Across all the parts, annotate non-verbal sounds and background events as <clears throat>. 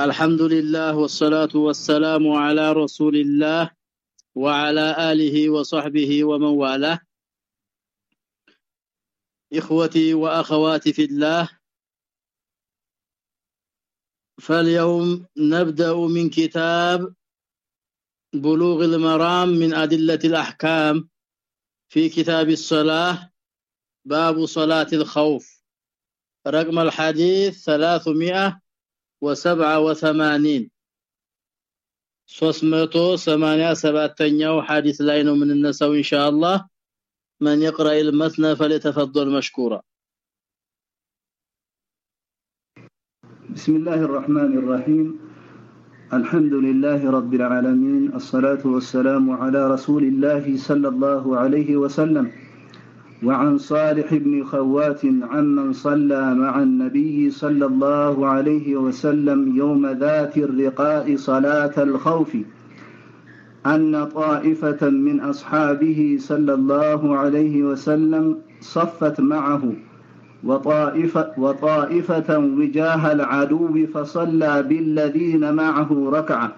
الحمد لله والصلاة والسلام على رسول الله وعلى آله وصحبه ومن والاه. إخوتي وأخواتي في الله فاليوم نبدأ من كتاب بلوغ المرام من أدلة الأحكام في كتاب الصلاة باب صلاة الخوف. رقم الحديث 387 387ኛው ሐዲስ ላይ ነው የምንነሳው ኢንሻአላህ من يقرأ المثنى فليتفضل مشكورا بسم الله الرحمن الرحيم الحمد لله رب العالمين الصلاة والسلام على رسول الله صلى الله عليه وسلم وعن صالح بن خوات عمن صلى مع النبي صلى الله عليه وسلم يوم ذات الرقاء صلاة الخوف أن طائفة من أصحابه صلى الله عليه وسلم صفت معه وطائفة, وطائفة وجاه العدو فصلى بالذين معه ركعة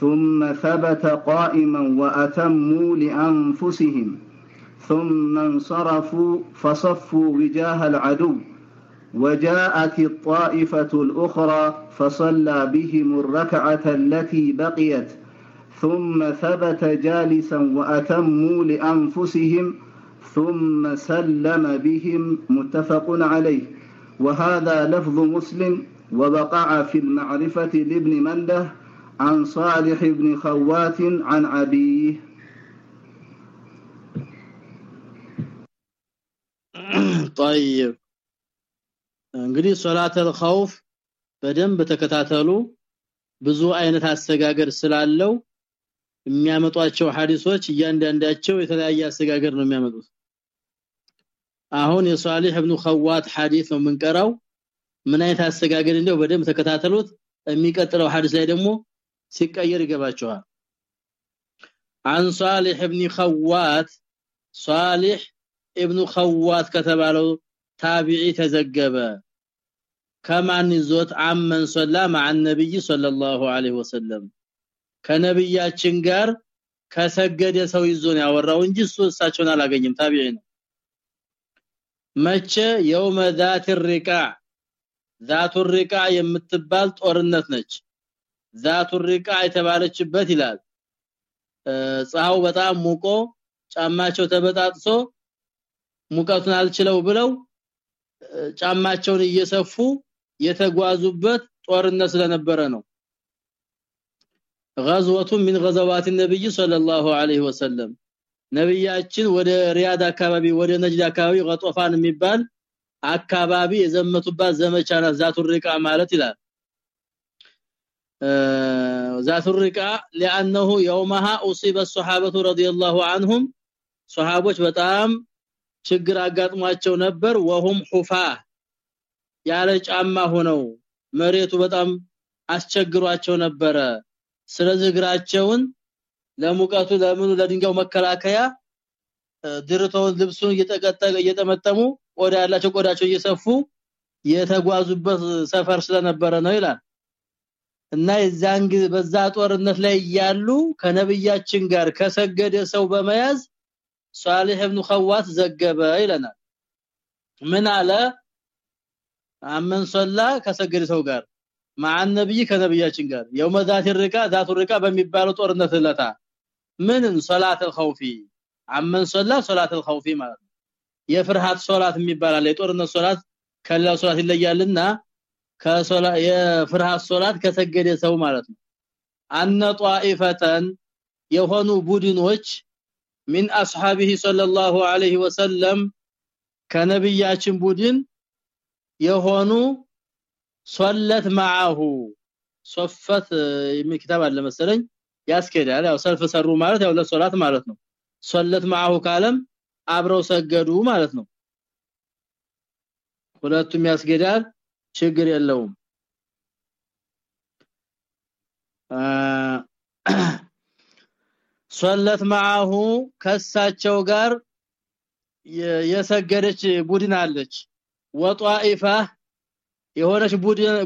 ثم ثبت قائما وأتموا لأنفسهم. ثم انصرفوا فصفوا وجاه العدو وجاءت الطائفة الأخرى فصلى بهم الركعة التي بقيت ثم ثبت جالسا وأتموا لأنفسهم ثم سلم بهم متفق عليه. وهذا لفظ مسلم وبقع في المعرفة لابن مندة عن صالح بن خوات عن أبيه. طيب እንግዲህ ሶላተል ኸውፍ በደንብ ተከታተሉ ብዙ አይነት አሰጋገር ስላለው የሚያመጧቸው ሐዲሶች እያንዳንዳቸው የተለያየ አሰጋገር ነው የሚያመጡት አሁን የሷሊህ ኢብኑ ኸዋት ሐዲስ ነው የምንቀራው ምን አይነት አሰጋገር እንደው በደንብ ተከታተሉት የሚቀጥለው ሐዲስ ላይ ደግሞ ሲቀየር ይገባቸዋል عن صالح ابن خوات صالح ابن خوات ከተባለው ታቢዒ ተዘገበ ከማን ይዞት አመን ሶላ مع النبي صلى الله عليه وسلم ከነብያችን ጋር ከሰገደ ሰው ይዞን ያወራው እንጂ እሱ እሳቸውን አላገኘም ታቢዒ ነው መቼ የውመ ذات الرقاع ذات الرقاع የምትባል ጦርነት ነች ذات الرقاع የተባለችበት ይላል ፀሐው በጣም ሙቆ ጫማቸው ተበጣጥሶ ሙቀቱን አልችለው ብለው ጫማቸውን እየሰፉ የተጓዙበት ጦርነት ስለነበረ ነው غزوه من غزوات النبي صلى الله عليه وسلم ነብያችን ወደ ሪያድ አካባቢ ወደ ነጅድ አካባቢ ገጦፋን የሚባል አካባቢ የዘመቱባት ዘመቻ ናት ዛቱ ሪቃ ማለት ይላል ዛቱ ሪቃ لانه يومها اصيب الصحابه رضي الله عنهم ሷሃቦች በጣም ችግር አጋጥሟቸው ነበር። ወሁም ሁፋ ያለ ጫማ ሆነው መሬቱ በጣም አስቸግሯቸው ነበረ። ስለዚህ እግራቸውን ለሙቀቱ ለምኑ ለድንጋው መከላከያ ድርተውን ልብሱን እየተቀጠቀ እየተመጠሙ ቆዳ ያላቸው ቆዳቸው እየሰፉ የተጓዙበት ሰፈር ስለነበረ ነው ይላል። እና የዛን በዛ ጦርነት ላይ ያሉ ከነብያችን ጋር ከሰገደ ሰው በመያዝ ሷሊህ ኢብኑ ኸዋስ ዘገበ ይለናል። ምን አለ? عمن صلى ከሰገደ ሰው ጋር ማን ነብይ ከነብያችን ጋር يوم ذات الرقاع ذات الرقاع በሚባለው ጦርነት ለታ ምንን? صلاة الخوف። عمن صلى صلاة الخوف ማለት ነው። የፍርሃት ሶላት የሚባል አለ። የጦርነት ሶላት ከሌላ ሶላት ይለያልና ከሶላ የፍርሃት ሶላት ከሰገደ ሰው ማለት ነው። አነ ጧኢፈተን የሆኑ ቡድኖች من اصحابه صلى الله عليه وسلم ከነብያችን ቡድን የሆኑ ሶለት ማአሁ ሶፈት የሚክታብ አለ መሰለኝ ያስከዳል ያው ሰልፍ ሰሩ ማለት ያው ለሶላት ማለት ነው ሶለት ማአሁ ካለም አብረው ሰገዱ ማለት ነው ሁለቱም ያስገዳል ችግር የለውም ሶለት ማአሁ ከሳቸው ጋር የሰገደች ቡድን አለች። ወጧኢፋ የሆነች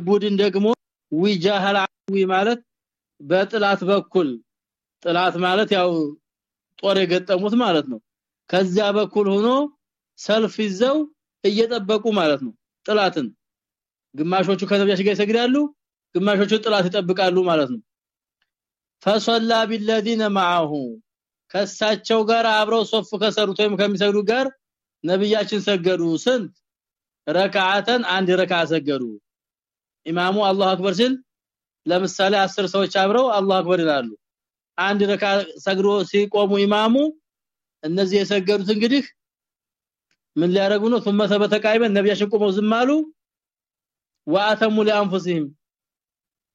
ቡድን ደግሞ ዊጃህል አዊ ማለት በጥላት በኩል። ጥላት ማለት ያው ጦር የገጠሙት ማለት ነው። ከዚያ በኩል ሆኖ ሰልፍ ይዘው እየጠበቁ ማለት ነው ጥላትን። ግማሾቹ ከነቢያችን ጋር ይሰግዳሉ ግማሾቹ ጥላት ይጠብቃሉ ማለት ነው ፈሰላ بالذين معه ከሳቸው ጋር አብረው ሶፍ ከሰሩት ወይም ከሚሰግዱ ጋር ነብያችን ሰገዱ። ስንት? ረካዓተን አንድ ረካዓ ሰገዱ። ኢማሙ አላሁ አክበር ሲል ለምሳሌ 10 ሰዎች አብረው አላሁ አክበር ይላሉ። አንድ ረካዓ ሰግዶ ሲቆሙ ኢማሙ እነዚህ የሰገዱት እንግዲህ ምን ሊያረጉ ነው? ثم ثبت قائما ነብያችን ቆመው ዝም አሉ። ወአተሙ ለአንፉሲሂም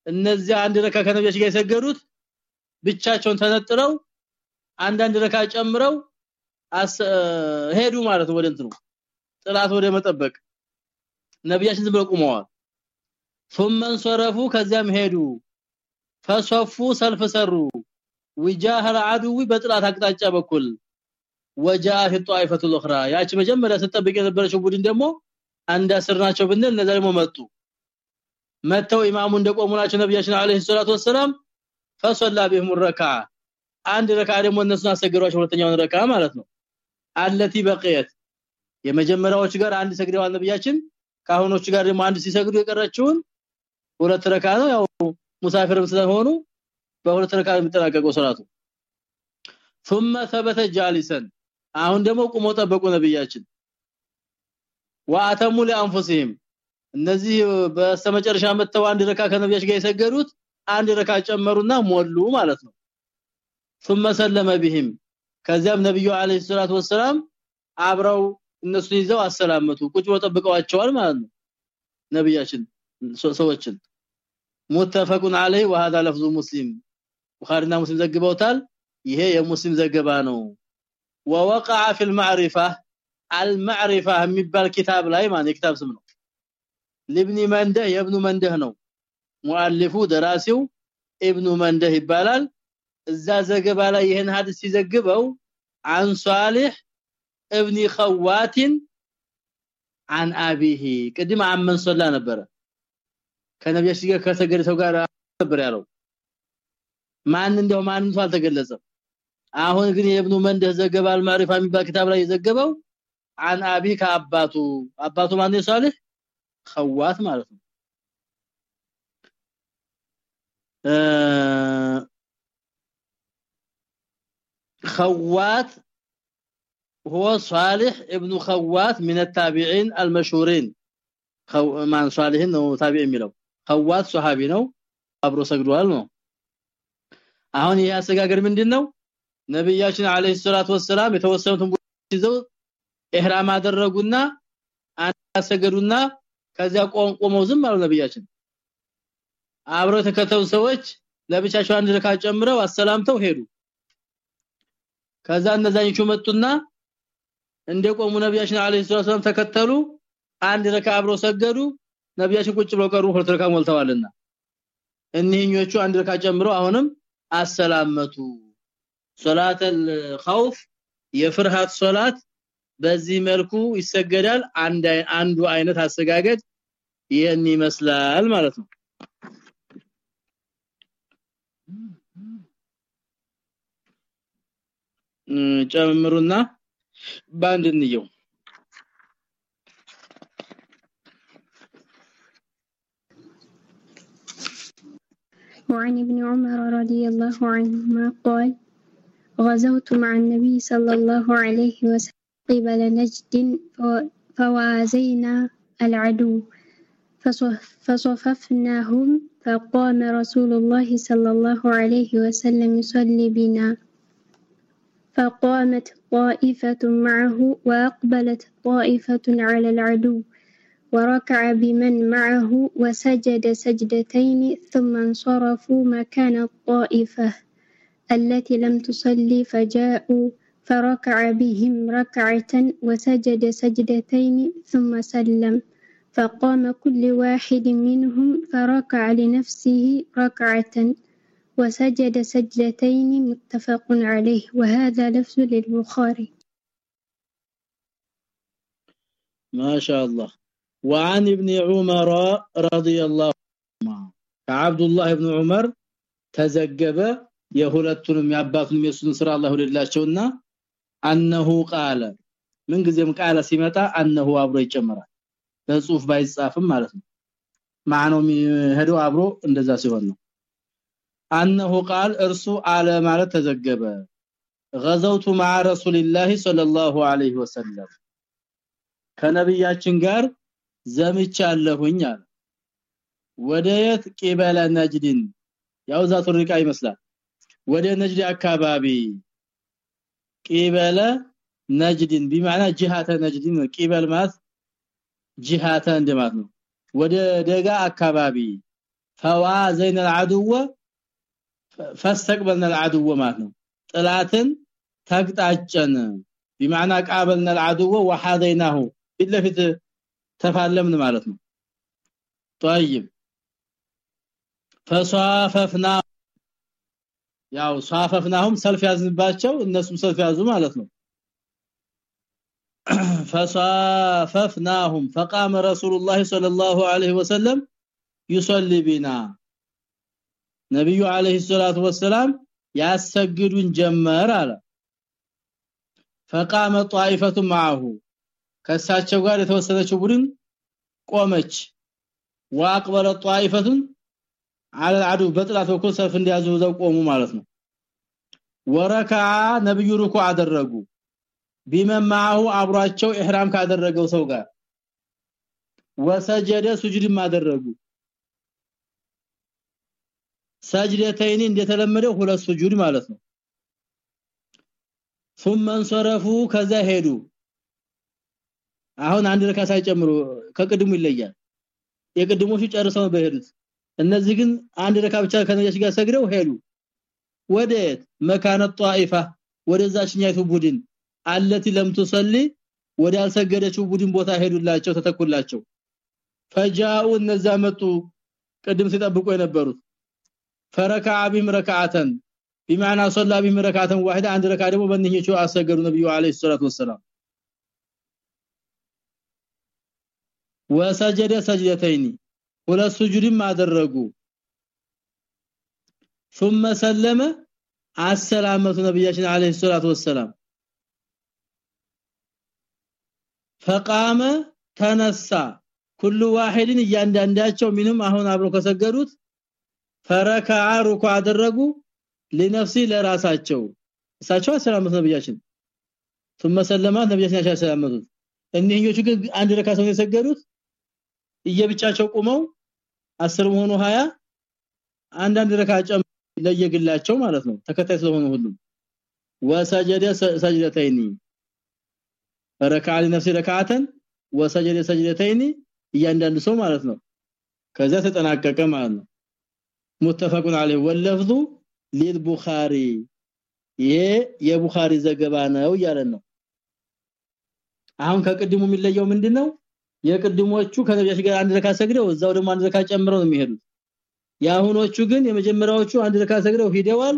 እነዚህ አንድ ረካ ከነብያችን ጋር የሰገዱት ብቻቸውን ተነጥለው አንዳንድ ረካ ጨምረው ሄዱ ማለት ወደ እንትኑ ጥላት ወደ መጠበቅ ነብያችን ዝም ብለው ቆመዋል ثم انصرفوا ከዚያም ሄዱ ፈሰፉ ሰልፍ ሰሩ وجاه العدو በጥላት አቅጣጫ በኩል وجاءت الطائفه الاخرى ያቺ መጀመሪያ ስትጠብቅ የነበረችው ቡድን ደግሞ አንድ አስር ናቸው ብንል እነዛ ደግሞ መጡ መተው ኢማሙ እንደቆሙ ናቸው ነብያችን አለይሂ ሰላቱ ወሰለም ፈሰላ بهم الركعه አንድ ረካ ደግሞ እነሱን አሰገሯቸው ሁለተኛውን ረካ ማለት ነው አለቲ በቀየት የመጀመሪያዎች ጋር አንድ ሰግደዋል ነብያችን ካሁኖች ጋር ደግሞ አንድ ሲሰግዱ የቀረችውን ሁለት ረካ ነው ያው ሙሳፊርም ስለሆኑ በሁለት ረካ የሚጠናቀቀው ሶላቱ ثم ثبت جالسا አሁን ደግሞ ቁሞ ጠበቁ ነብያችን ወአተሙ ለአንፉሲሂም እነዚህ በስተመጨረሻ መተው አንድ ረካ ከነብያችን ጋር የሰገዱት አንድ ረካ ጨመሩና ሞሉ ማለት ነው ثم سلم بهم ከዚያም ነብዩ አለይሂ ሰላቱ ወሰለም አብረው እነሱ ይዘው አሰላመቱ ቁጭ ብለው ጠብቀዋቸዋል ማለት ነው ነብያችን ሰዎችን ሙተፈቁን አለይ وهذا لفظ مسلم ቡኻሪና ሙስሊም ዘግበውታል ይሄ የሙስሊም ዘገባ ነው ووقع في المعرفه المعرفه የሚባል ኪታብ ላይ ማን የኪታብ ስም ነው ለብኒ መንደህ የብኑ መንደህ ነው ሙአሊፉ ደራሲው ኢብኑ መንደህ ይባላል። እዛ ዘገባ ላይ ይሄን ሐዲስ ሲዘግበው አን ሷሊህ ኢብኒ ኸዋቲን አን አቢሂ ቅድም አመን ሶላ ነበረ። ከነብያሽ ጋር ከተገለሰው ጋር ነበር ያለው። ማን እንደው ማን እንኳን አልተገለጸም። አሁን ግን የኢብኑ መንደህ ዘገባ አልማሪፋ የሚባል ኪታብ ላይ የዘገበው አን አቢ ከአባቱ አባቱ ማን ነው ሷሊህ ኸዋት ማለት ነው። خوات هو صالح ابن خوات من التابعين المشهورين خو ማን ሷሊህን ነው ታቢዕ የሚለው خوات ሱሐቢ ነው አብሮ ሰግዷል ነው አሁን ይሄ አሰጋገር ምንድነው ነብያችን አለይሂ ሰላቱ ወሰለም የተወሰኑትን ይዘው ኢህራም አደረጉና አሰገዱና ከዚያ ቆመው ዝም አሉ ነብያችን አብረው የተከተሉ ሰዎች ለብቻቸው አንድ ረካ ጨምረው አሰላምተው ሄዱ። ከዛ እነዛኞቹ መጡና እንደቆሙ ነብያችን አለይሂ ሰላም ተከተሉ። አንድ ረካ አብረው ሰገዱ። ነብያችን ቁጭ ብለው ቀሩ። ሁለት ረካ ሞልተዋልና እነኚኞቹ አንድ ረካ ጨምረው አሁንም አሰላመቱ። ሶላተል ኸውፍ የፍርሃት ሶላት በዚህ መልኩ ይሰገዳል። አንድ አንዱ አይነት አሰጋገድ ይሄን ይመስላል ማለት ነው ጨምሩና ባንድ እንየው وعن ابن عمر رضي الله عنهما قال غزوت مع النبي صلى الله عليه وسلم قبل نجد فوازينا العدو فصففناهم فقام رسول الله صلى الله عليه وسلم يصلي بنا فقامت طائفة معه وأقبلت طائفة على العدو وركع بمن معه وسجد سجدتين ثم انصرفوا مكان الطائفة التي لم تصلي فجاءوا فركع بهم ركعة وسجد سجدتين ثم سلم. فقام كل واحد منهم فركع لنفسه ركعة وسجد سجدتين متفق عليه وهذا لفظ للبخاري ما شاء الله وعن ابن عمر رضي الله عنهما ከአብዱላህ ኢብኑ ዑመር ተዘገበ የሁለቱንም ያባቱንም የሱን ስራ አላህ ወደላቸውና አንሁ ቃለ ምን ጊዜም ቃለ ሲመጣ አንሁ አብሮ ይጨመራል በጽሁፍ ባይጻፍም ማለት ነው ማዕናው ሄዶ አብሮ እንደዛ ሲሆን ነው አንሁ ቃል እርሱ አለ ማለት ተዘገበ غزوت مع رسول الله صلى الله عليه وسلم ከነብያችን ጋር ዘምቻለሁኝ አለ ወደየት ቂበለ ነጅድን ያው ዛቱ ሪቃ ይመስላል ወደ ነጅድ አካባቢ ቂበለ ነጅድን بمعنى ጅሃተ ነጅድን ቂበል ማለት ጅሃተ እንደማለት ነው ወደ ደጋ አካባቢ ፈዋዘይነ العدو فاستقبلنا العدو ማለት ነው ጥላትን ተግጣጨን بمعنى قابلنا العدو وحاذيناه ፊት ተፋለምን ማለት ነው طيب فصاففنا ያው صاففناهم ሰልፍ ያዝንባቸው እነሱም ሰልፍ ያዙ ማለት ነው فصاففناهم فقام رسول الله صلى الله عليه وسلم يصلي بنا ነብዩ አለይሂ ሰላቱ ወሰለም ያሰግዱን ጀመር አለ فقام طائفه معه ከሳቸው ጋር የተወሰነችው ቡድን ቆመች واقبل طائفه على العدو በጥላት በኩል ሰልፍ እንዲያዙ ዘው ቆሙ ማለት ነው ወረካ ነብዩ ሩኩ አደረጉ ቢመማሁ አብሯቸው ኢህራም ካደረገው ሰው ጋር ወሰጀደ ሱጁድም አደረጉ ሰጅደተይን እንደተለመደው ሁለት ሱጁድ ማለት ነው ثم انصرفوا ከዛ ሄዱ አሁን አንድ ረካ ሳይጨምሩ ከቅድሙ ይለያል የቅድሞቹ ጨርሰው በሄዱት እነዚህ ግን አንድ ረካ ብቻ ከነጃሽ ጋር ሰግደው ሄዱ ወዴት መካነ ጧኢፋ ወደዛችኛይቱ ቡድን አለቲ ለም ትሰሊ ወደ አልሰገደችው ቡድን ቦታ ሄዱላቸው ተተኩላቸው ፈጃኡ እነዛ መጡ ቅድም ሲጠብቁ የነበሩት ፈረካ ቢም ረካዓተን بمعنى صلى بهم ركعه واحده عند ركعه ደግሞ በእነኚሁ አሰገዱ ነብዩ አለይሂ ሰላቱ ወሰለም ወሰጀደ ሰጅደተይኒ ሁለት ሱጁድም አደረጉ ثم سلم አሰላመቱ ነብያችን አለይሂ ሰላቱ ወሰለም فقام ተነሳ ኩሉ ዋሂድን እያንዳንዳቸው ምንም አሁን አብሮ ከሰገዱት ፈረከዓ ሩኩ አደረጉ ለነፍሲ ለራሳቸው። እሳቸው ሰላም ነብያችን። ثم ሰለማት ነብያችን ሰላመቱ እነኞቹ ግን አንድ ረካ ሰው የሰገዱት እየብቻቸው ቆመው 10 መሆኑ 20 አንድ አንድ ረካ ለየግላቸው ማለት ነው። ተከታይ ስለሆነ ሁሉም ወሰጀደ ሰጅደተይኒ ፈረካ ለነፍሲ ረከዓተን ወሰጀደ ሰጅደተይኒ እያንዳንዱ ሰው ማለት ነው። ከዛ ተጠናቀቀ ማለት ነው። ሙተፈቁን አለይ ወለፍዙ ሊልቡኻሪ ይሄ የቡኻሪ ዘገባ ነው ያለን ነው አሁን ከቅድሙ የሚለየው ምንድነው የቅድሞቹ ከነቢያች ጋር አንድ ረካ ሰግደው እዛው ደግሞ አንድ ረካ ጨምረው ነው የሚሄዱት ያሁኖቹ ግን የመጀመሪያዎቹ አንድ ረካ ሰግደው ሂደዋል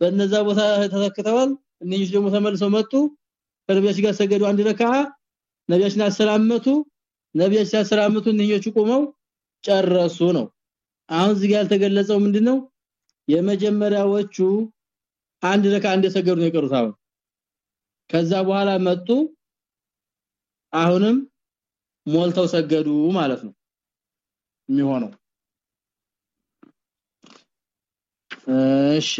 በነዛ ቦታ ተተክተዋል እነዚህ ደግሞ ተመልሰው መጡ ከነቢያች ጋር ሰገዱ አንድ ረካ ነቢያችን አሰላመቱ ነቢያችን አሰላመቱ እነኞቹ ቆመው ጨረሱ ነው አሁን እዚህ ጋር ያልተገለጸው ምንድነው የመጀመሪያዎቹ አንድ ረካ እንደሰገዱ ነው የቀሩት አሁን ከዛ በኋላ መጡ አሁንም ሞልተው ሰገዱ ማለት ነው የሚሆነው እሺ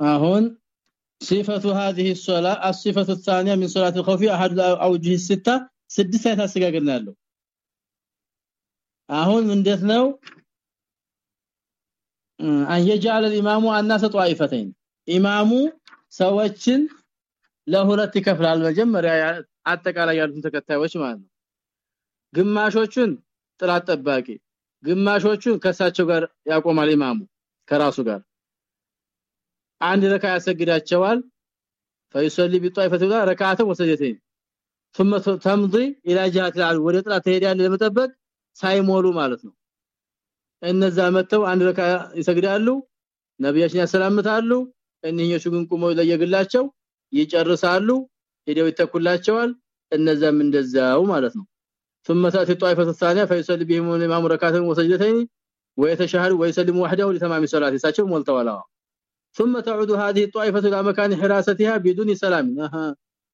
አሁን صفه هذه الصلاه الصفه الثانيه من صلاه الخوف احد الاوجه السته ስድስት አይነት አስተጋገር ነው ያለው አሁን እንዴት ነው አየጃለ الامام الناس طائفتين ኢማሙ ሰዎችን ለሁለት ይከፍላል መጀመሪያ አጠቃላይ ያሉትን ተከታዮች ማለት ነው ግማሾቹን ጥላት ጠባቂ ግማሾቹን ከሳቸው ጋር ያቆማል ኢማሙ ከራሱ ጋር አንድ ረካ ያሰግዳቸዋል فيصلي بطائفه ركعه وسجدتين ثم تمضي الى جهه العدو ወደ ጥላት ትሄዳለህ ለመጠበቅ ሳይሞሉ ማለት ነው እነዛ መተው አንድ ረካ ይሰግዳሉ ነብያችን ያሰላምታሉ እነኞቹ ግን ቆመው ለየግላቸው ይጨርሳሉ ሄደው ይተኩላቸዋል እነዛም እንደዛው ማለት ነው ثم تاتي الطائفه الثانيه فيصلي بهم الامام ركعتين وسجدتين ويتشهد ويسلم وحده لتمام صلاته ساچو ሞልተዋላ ثم تعود هذه الطائفه الى مكان حراستها بدون سلام اها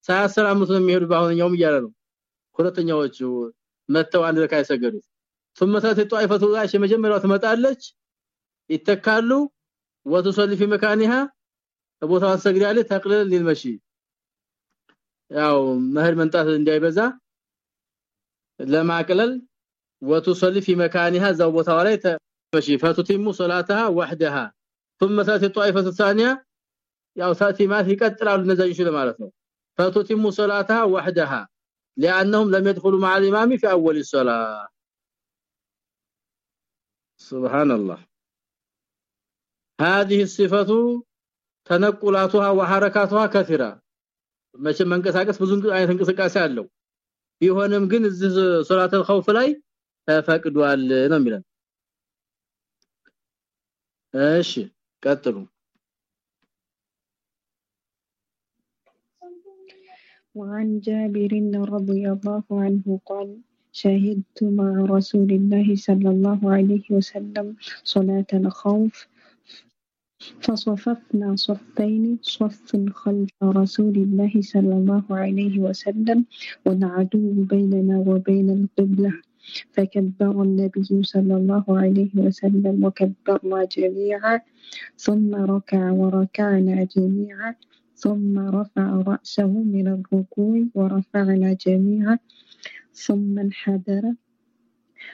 ሳያሰላሙት ነው የሚሄዱ ባሁንኛውም እያለ ነው ሁለተኛዎቹ መተው አንድ ረካ ያሰገዱት ثم تاتي الطائفه الغاش መጀመሪያው ትመጣለች ይተካሉ وتصلي في مكانها ቦታው ሰግዳለች ተቅለል ሊልመሺ ያው መህል መንጣት እንዳይበዛ ለማቅለል وتصلي في مكانها ذو ቦታው ላይ تمشي فتتم صلاتها وحدها ثم تاتي الطائفه الثانيه ያው تاتي ما ይቀጥላሉ እነዛ ይሽሉ ማለት ነው فتتم صلاتها وحدها لانهم لم يدخلوا مع الامام في اول الصلاه سبحان الله هذه الصفه تنقلاتها وحركاتها كثيره መቼ መንቀሳቀስ ብዙ አይነት እንቅስቃሴ አለው ቢሆንም ግን እዚህ ሶላተል ኸውፍ ላይ ተፈቅዷል ነው የሚለው እሺ ቀጥሉ وعن جابر رضي الله عنه قال شهدت مع رسول الله صلى الله عليه وسلم صلاة الخوف. فصففنا صفين صف خلف رسول الله صلى الله عليه وسلم والعدو بيننا وبين القبلة. فكبر النبي صلى الله عليه وسلم وكبرنا جميعا ثم ركع وركعنا جميعا ثم رفع رأسه من الركوع ورفعنا جميعا. ثم انحدر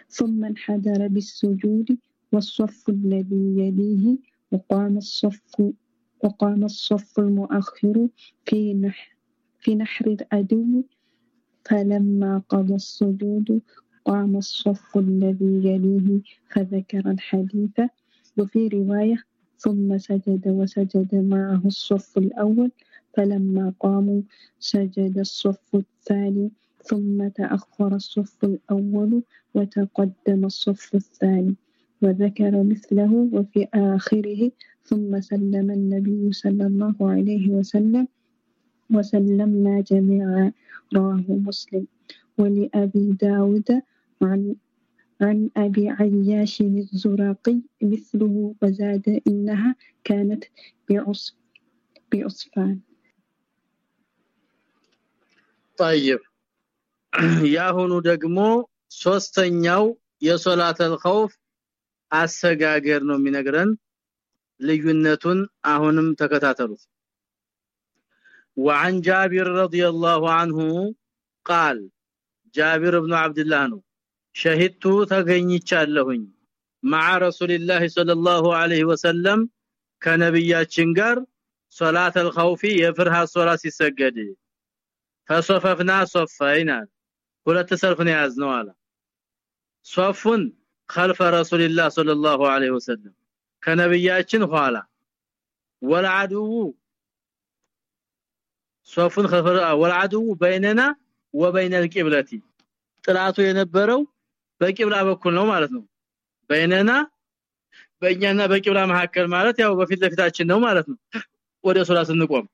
ثم انحدر بالسجود والصف الذي يليه وقام الصف وقام الصف المؤخر في نحر في نحر العدو. فلما قضى السجود قام الصف الذي يليه فذكر الحديث وفي رواية ثم سجد وسجد معه الصف الأول. فلما قاموا سجد الصف الثاني ثم تأخر الصف الأول وتقدم الصف الثاني وذكر مثله وفي آخره ثم سلم النبي صلى الله عليه وسلم وسلمنا جميعا رواه مسلم. ولأبي داود عن عن أبي عياش الزراقي مثله وزاد إنها كانت بعص بعصفان. طيب. <clears throat> ያሁኑ ደግሞ ሶስተኛው የሶላተል ኸውፍ አሰጋገር ነው የሚነግረን ልዩነቱን አሁንም ተከታተሉት وعن جابر رضي الله عنه قال جابر بن عبد الله ነው شهدت ተገኝቻለሁኝ مع رسول الله صلى الله عليه وسلم ከነብያችን ጋር ሶላተ الخوف የፍርሃት ሶላት ሲሰገድ فصففنا صفينا ሁለት ሰልፍ ነው ያዝነው አለ ሶፉን خلف رسول الله صلى الله عليه وسلم ከነብያችን ኋላ والعدو ሶፉን خلف والعدو بيننا وبين القبلة ጥላቱ የነበረው በቂብላ በኩል ነው ማለት ነው በይነና በእኛና በቂብላ መካከል ማለት ያው በፊት ለፊታችን ነው ማለት ነው ወደ ሶላት እንቆም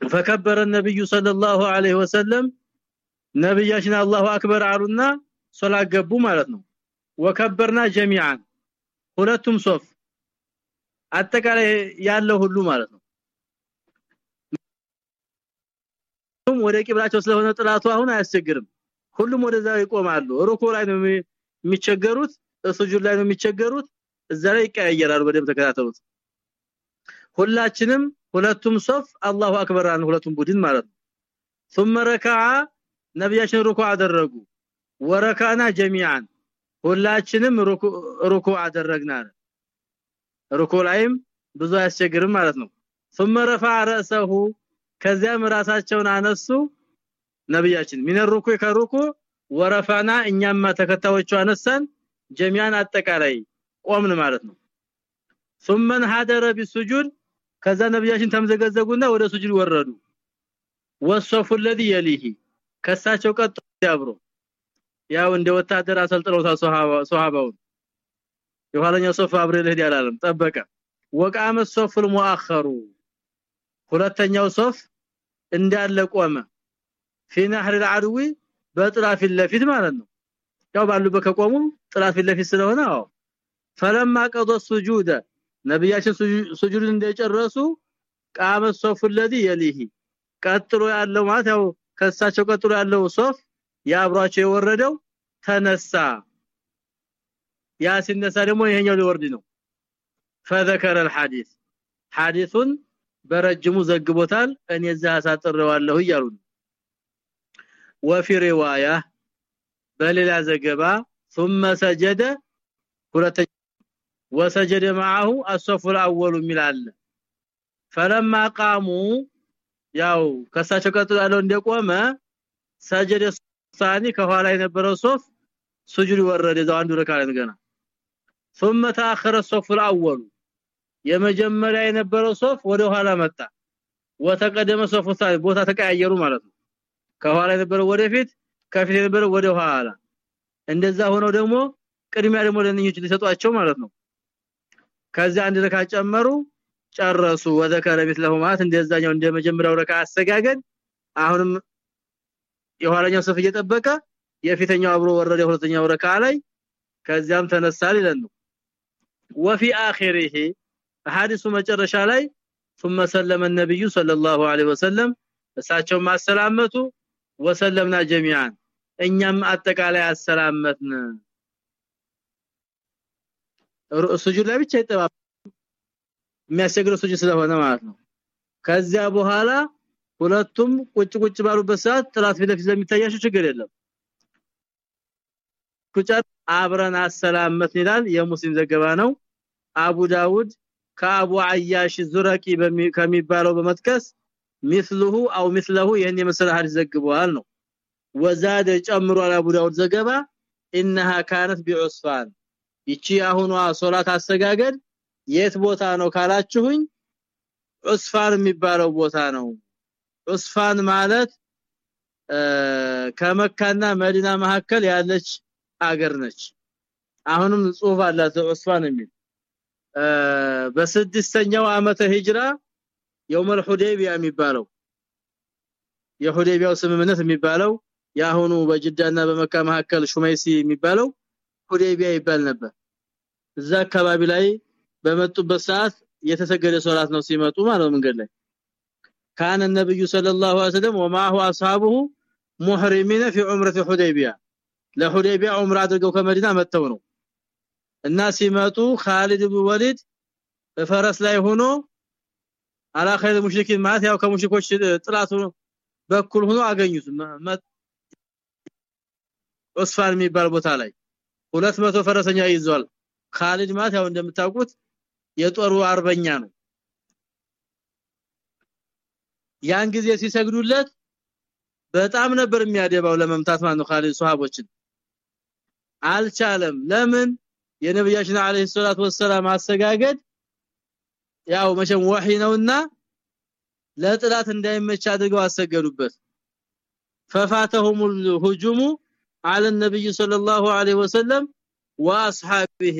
فكبر النبي صلى الله عليه وسلم ነብያችን አላሁ አክበር አሉና ሶላት ገቡ ማለት ነው ወከበርና ጀሚዓን ሁለቱም ሶፍ አጠቃላይ ያለው ሁሉ ማለት ነው ሁሉም ወደ ቂብላቸው ስለሆነ ጥላቱ አሁን አያስቸግርም ሁሉም ወደዛ ይቆማሉ ሩኩ ላይ ነው የሚቸገሩት ሱጁድ ላይ ነው የሚቸገሩት እዛ ላይ ይቀያየራሉ በደም ተከታተሉት ሁላችንም ሁለቱም ሶፍ አላሁ አክበር አን ሁለቱም ቡድን ማለት ነው ثم ركع ነብያችን ሩኩ አደረጉ ወረካና ጀሚዓን ሁላችንም ሩኩ አደረግና ሩኩ ላይም ብዙ አያስቸግርም ማለት ነው ثم رفع راسه ከዚያም ራሳቸውን አነሱ ነብያችን ሚነ ሩኩ ከሩኩ ወረፋና እኛማ ተከታዮቹ አነሳን ጀሚያን አጠቃላይ ቆምን ማለት ነው ثم انحدر بالسجود ከዛ ነብያችን ተምዘገዘጉና ወደ ሱጁድ ወረዱ ወሰፉ الذي يليه ከሳቸው ቀጥ ያብሮ ያው እንደ ወታደር አሰልጥነውታል ሱሐባው የኋለኛው ሶፍ አብሬ ለህድ ያላለም ጠበቀ ወቃመ ሶፍ المؤخر ሁለተኛው ሶፍ እንዳለ ቆመ في نهر العدو በጥላት ፊት ለፊት ማለት ነው ያው ባሉበት ከቆሙ ጥላት ፊት ለፊት ስለሆነ አዎ ፈለማ ቀዶ ሱጁደ ነብያችን ሱጁድ እንደጨረሱ ቃመ ሶፍ الذي يليه ቀጥሎ ያለው ማለት ያው ከሳቸው ቀጥሎ ያለው ሶፍ ያብሯቸው የወረደው ተነሳ። ያ ሲነሳ ደግሞ ይሄኛው ሊወርድ ነው። فذكر الحديث حديث برجمو ዘግቦታል። እኔ እዛ አሳጥረዋለሁ ይያሉን وفي روايه በሌላ ዘገባ ثم سجد ሁለተኛ وسجد معه الصف الاول ሚላል فلما قاموا ያው ከሳቸው ቀጥሎ ያለው እንደቆመ ሰጀደ ሳኒ ከኋላ የነበረው ሶፍ ሱጁድ ወረደ ዘው አንዱ ረካ ላይ ገና ثم تاخر الصف الاول የመጀመሪያ የነበረው ሶፍ ወደ ኋላ መጣ ወተቀደመ ሶፍ ሳኒ ቦታ ተቀያየሩ ማለት ነው ከኋላ የነበረው ወደፊት ከፊት የነበረው ወደ ኋላ እንደዛ ሆነው ደግሞ ቅድሚያ ደግሞ ለነኞች ሊሰጧቸው ማለት ነው ከዛ አንድ ረካ ጨመሩ ጨረሱ ወዘከረ مثله ማለት እንደዛኛው እንደ መጀመሪያው ረካ አሰጋገድ አሁንም የኋላኛው ሰፍ እየጠበቀ የፊተኛው አብሮ ወረደ ሁለተኛው ረካ ላይ ከዚያም ተነሳል ይላል ነው وفي اخره حديث መጨረሻ ላይ ثم سلم النبي صلى الله عليه وسلم እሳቸው ማሰላመቱ ወሰለምና ጀሚዓን እኛም አጠቃላይ አሰላመትን ሱጁድ ላይ ብቻ ይጠባብ የሚያስቸግረው ሱጁድ ስለሆነ ማለት ነው ከዚያ በኋላ ሁለቱም ቁጭ ቁጭ ባሉበት ሰዓት ጥላት ፊት ለፊት ለሚታያቸው ችግር የለም ቁጫት አብረን አሰላመት ይላል የሙስሊም ዘገባ ነው አቡ ዳውድ ከአቡ አያሽ ዙረቂ ከሚባለው በመጥቀስ مثله او مثله ይሄን የመሰለ ሐዲስ ዘግበዋል ነው ወዛደ ጨምሯል አቡ ዳውድ ዘገባ انها كانت بعصفان ይቺ አሁኗ ሶላት አሰጋገድ የት ቦታ ነው ካላችሁኝ? ዑስፋን የሚባለው ቦታ ነው። ዑስፋን ማለት ከመካና መዲና መካከል ያለች አገር ነች። አሁንም ጽሁፍ አላት ዑስፋን የሚል። በስድስተኛው ዓመተ ሂጅራ የውመል ሁዴቢያ የሚባለው የሁዴቢያው ስምምነት የሚባለው ያሁኑ በጅዳና በመካ መካከል ሹመይሲ የሚባለው ሁዴቢያ ይባል ነበር። እዛ አካባቢ ላይ በመጡበት ሰዓት የተሰገደ ሶላት ነው ሲመጡ ማለት መንገድ ላይ كان النبي صلى الله عليه وسلم ومعه اصحابه محرمين في عمره حديبيه ለሁዴቢያ ዑምራ አድርገው ከመዲና መተው ነው እና ሲመጡ ኻሊድ ኢብኑ ወሊድ በፈረስ ላይ ሆኖ አላ ኸይር ሙሽሪኪን ማለት ያው ከሙሽሪኮች ጥላቱ በኩል ሆኖ አገኙት ዑስፋን የሚባል ቦታ ላይ 200 ፈረሰኛ ይዟል ኻሊድ ማለት ያው እንደምታውቁት የጦሩ አርበኛ ነው ያን ጊዜ ሲሰግዱለት በጣም ነበር የሚያደባው ለመምታት ማለት ነው ኻሊድ ሱሐቦችን አልቻለም ለምን የነብያችን አለይሂ ሰላቱ ወሰለም አሰጋገድ ያው መቼም ወሂ ነውና ለጥላት እንዳይመች አድርገው አሰገዱበት ففاتهم الهجوم على النبي صلى الله عليه وسلم واصحابه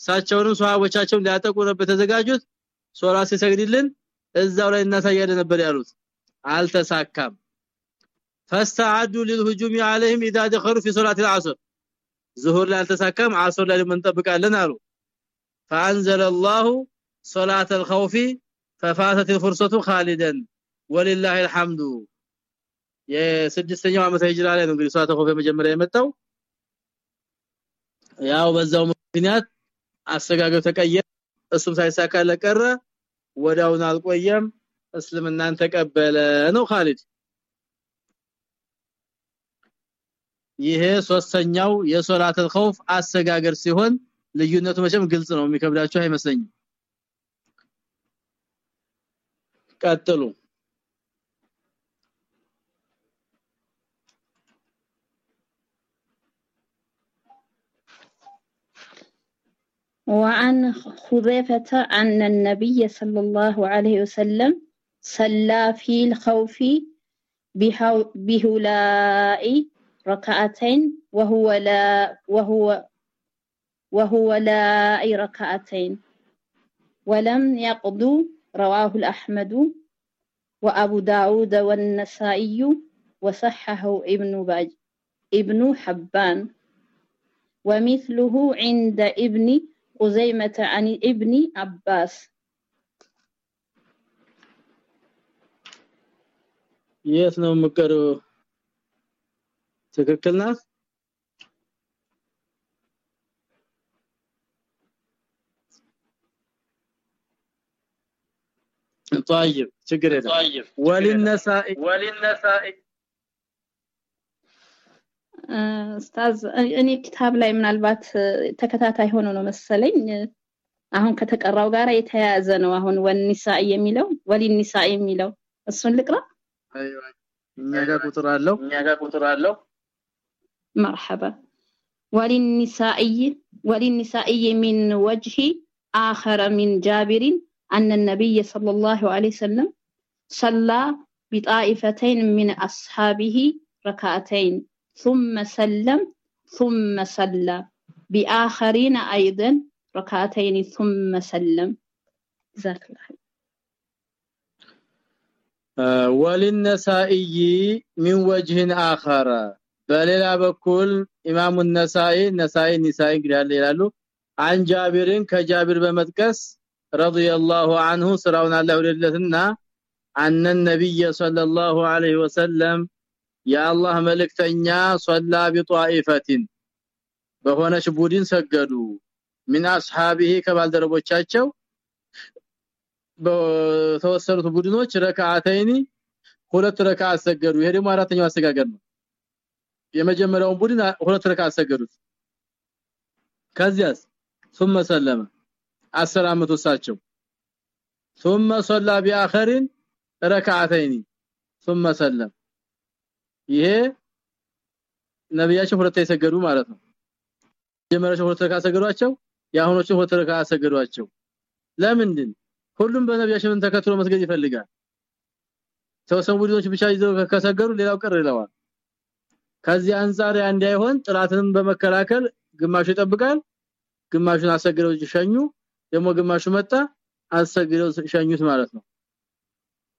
ሳቸውንም ሷሃቦቻቸውን ሊያጠቁ ነበር ተዘጋጁት ሶላ ሲሰግድልን እዛው ላይ እናሳያለን ነበር ያሉት አልተሳካም فاستعدوا للهجوم عليهم اذا دخلوا في صلاه العصر ظهر ላይ አልተሳካም አስር ላይ እንጠብቃለን አሉ فانزل الله صلاه الخوف ففاتت الفرصه خالدا ولله الحمد የስድስተኛው ዓመተ ሂጅራ ላይ ነው እንግዲህ ሷተ ኸውፍ መጀመሪያ የመጣው ያው በዛው ምክንያት አሰጋገው ተቀየረ እሱም ሳይሳካ ለቀረ ወዳውን አልቆየም እስልምናን ተቀበለ ነው ኻሊድ። ይሄ ሶስተኛው የሶላተል ኸውፍ አሰጋገር ሲሆን ልዩነቱ መቼም ግልጽ ነው የሚከብዳችሁ አይመስለኝም። ቀጥሉ وعن خذيفة أن النبي صلى الله عليه وسلم صلى في الخوف بهلاء ركعتين وهو لا وهو وهو لا ركعتين. ولم يقضوا رواه الأحمد وأبو داود والنسائي وصححه ابن باج ابن حبان. ومثله عند ابن خزيمة عن ابن عباس የት ነው የምቀረው ትክክል ናት طيب ችግር የለም طيب وللنساء وللنساء ኡስታዝ እኔ ኪታብ ላይ ምናልባት ተከታታይ ሆኖ ነው መሰለኝ አሁን ከተቀራው ጋር የተያያዘ ነው። አሁን ወኒሳ የሚለው ወሊኒሳ የሚለው እሱን ልቅራ። እኛ ጋር ቁጥር አለው እኛ ጋር ቁጥር አለው። መርሐባ ወሊኒሳኢ ወሊኒሳኢ ሚን ወጅሂ አኸረ ሚን ጃቢሪን አነ ነቢይ ሰለላሁ ዐለይሂ ወሰለም ሰላ ቢጣኢፈተይን ሚን አስሓቢሂ ረካዓተይን ثم سلم ثم صلى بآخرين أيضا ركعتين ثم سلم جزاك الله خير وللنسائي من وجه آخر በሌላ በኩል ኢማሙ ነሳኢ ነሳኢ ኒሳኢ እንግዲህ ይላሉ አን ጃቢርን ከጃቢር በመጥቀስ ረዲየላሁ ዐንሁ ስራውን አላህ ወደለትና አነ ነብይ ሰለላሁ ዐለይሂ ወሰለም የአላህ መልእክተኛ ሶላ ቢጧኢፈቲን በሆነች ቡድን ሰገዱ ምን አስሐቢሂ ከባልደረቦቻቸው በተወሰኑት ቡድኖች ረካዓተይኒ ሁለት ረካዓ ሰገዱ ይሄ ደግሞ አራተኛው አሰጋገድ ነው የመጀመሪያውን ቡድን ሁለት ረካዓ ሰገዱት ከዚያስ ثم سلم አሰላመቱ እሳቸው ثم صلى باخر ركعتين ثم سلم ይሄ ነብያችን ሁለት የሰገዱ ማለት ነው። የመጀመሪያው ሁለት ረካዓ ሰገዷቸው የአሁኖቹ ሁለት ረካዓ ሰገዷቸው። ለምንድን? ሁሉም በነብያችን ተከትሎ መስገድ ይፈልጋል። ቡድኖች ብቻ ይዘው ከሰገዱ ሌላው ቀር ይለዋል። ከዚህ አንፃር እንዳይሆን ጥራትንም በመከላከል ግማሹ ይጠብቃል ግማሹን አሰግደው ሸኙ ደግሞ ግማሹ መጣ አሰግደው ሸኙት ማለት ነው።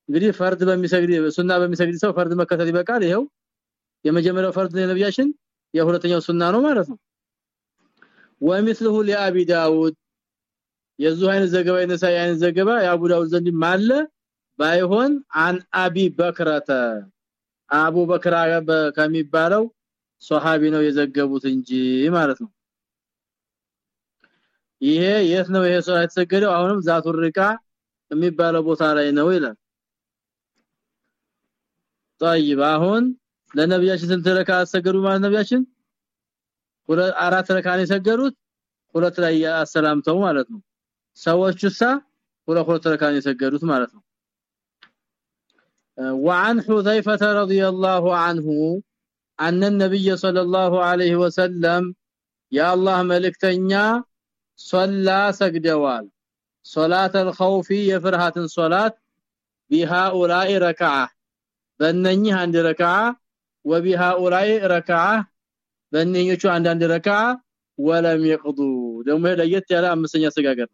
እንግዲህ ፈርድ በሚሰግድ ሱና በሚሰግድ ሰው ፈርድ መከተል ይበቃል። ይሄው የመጀመሪያው ፈርድ የነብያችን የሁለተኛው ሱና ነው ማለት ነው ወሚስለሁ ለአቢ ዳውድ የዙ አይነት ዘገባ የነሳይ አይነት ዘገባ የአቡ ዳውድ ዘንድ ማለ ባይሆን አን አቢ በክረተ አቡ በክራ ከሚባለው ሷሃቢ ነው የዘገቡት እንጂ ማለት ነው ይሄ የት ነው ይሄ ሶላት የተሰገደው አሁንም ዛቱ ርቃ የሚባለው ቦታ ላይ ነው ይላል طيب አሁን ለነብያችን ስንት ረካ አሰገዱ ማለት ነብያችን ሁለት አራት ረካ ነው የሰገዱት ሁለት ላይ አሰላምተው ማለት ነው ሰዎቹሳ ሁለት ሁለት ረካ ነው የሰገዱት ማለት ነው وعن حذيفة رضي الله عنه أن النبي صلى الله عليه وسلم يا الله ملكتنيا صلى سجدوال صلاة الخوف يفرحة صلاة بهؤلاء ركعة በእነኚህ አንድ ረካዓ وبهؤلاء ركعه በእነኞቹ አንዳንድ ረካ ወለም ይقض ደግሞ ለየት ያለ አምስተኛ አሰጋገር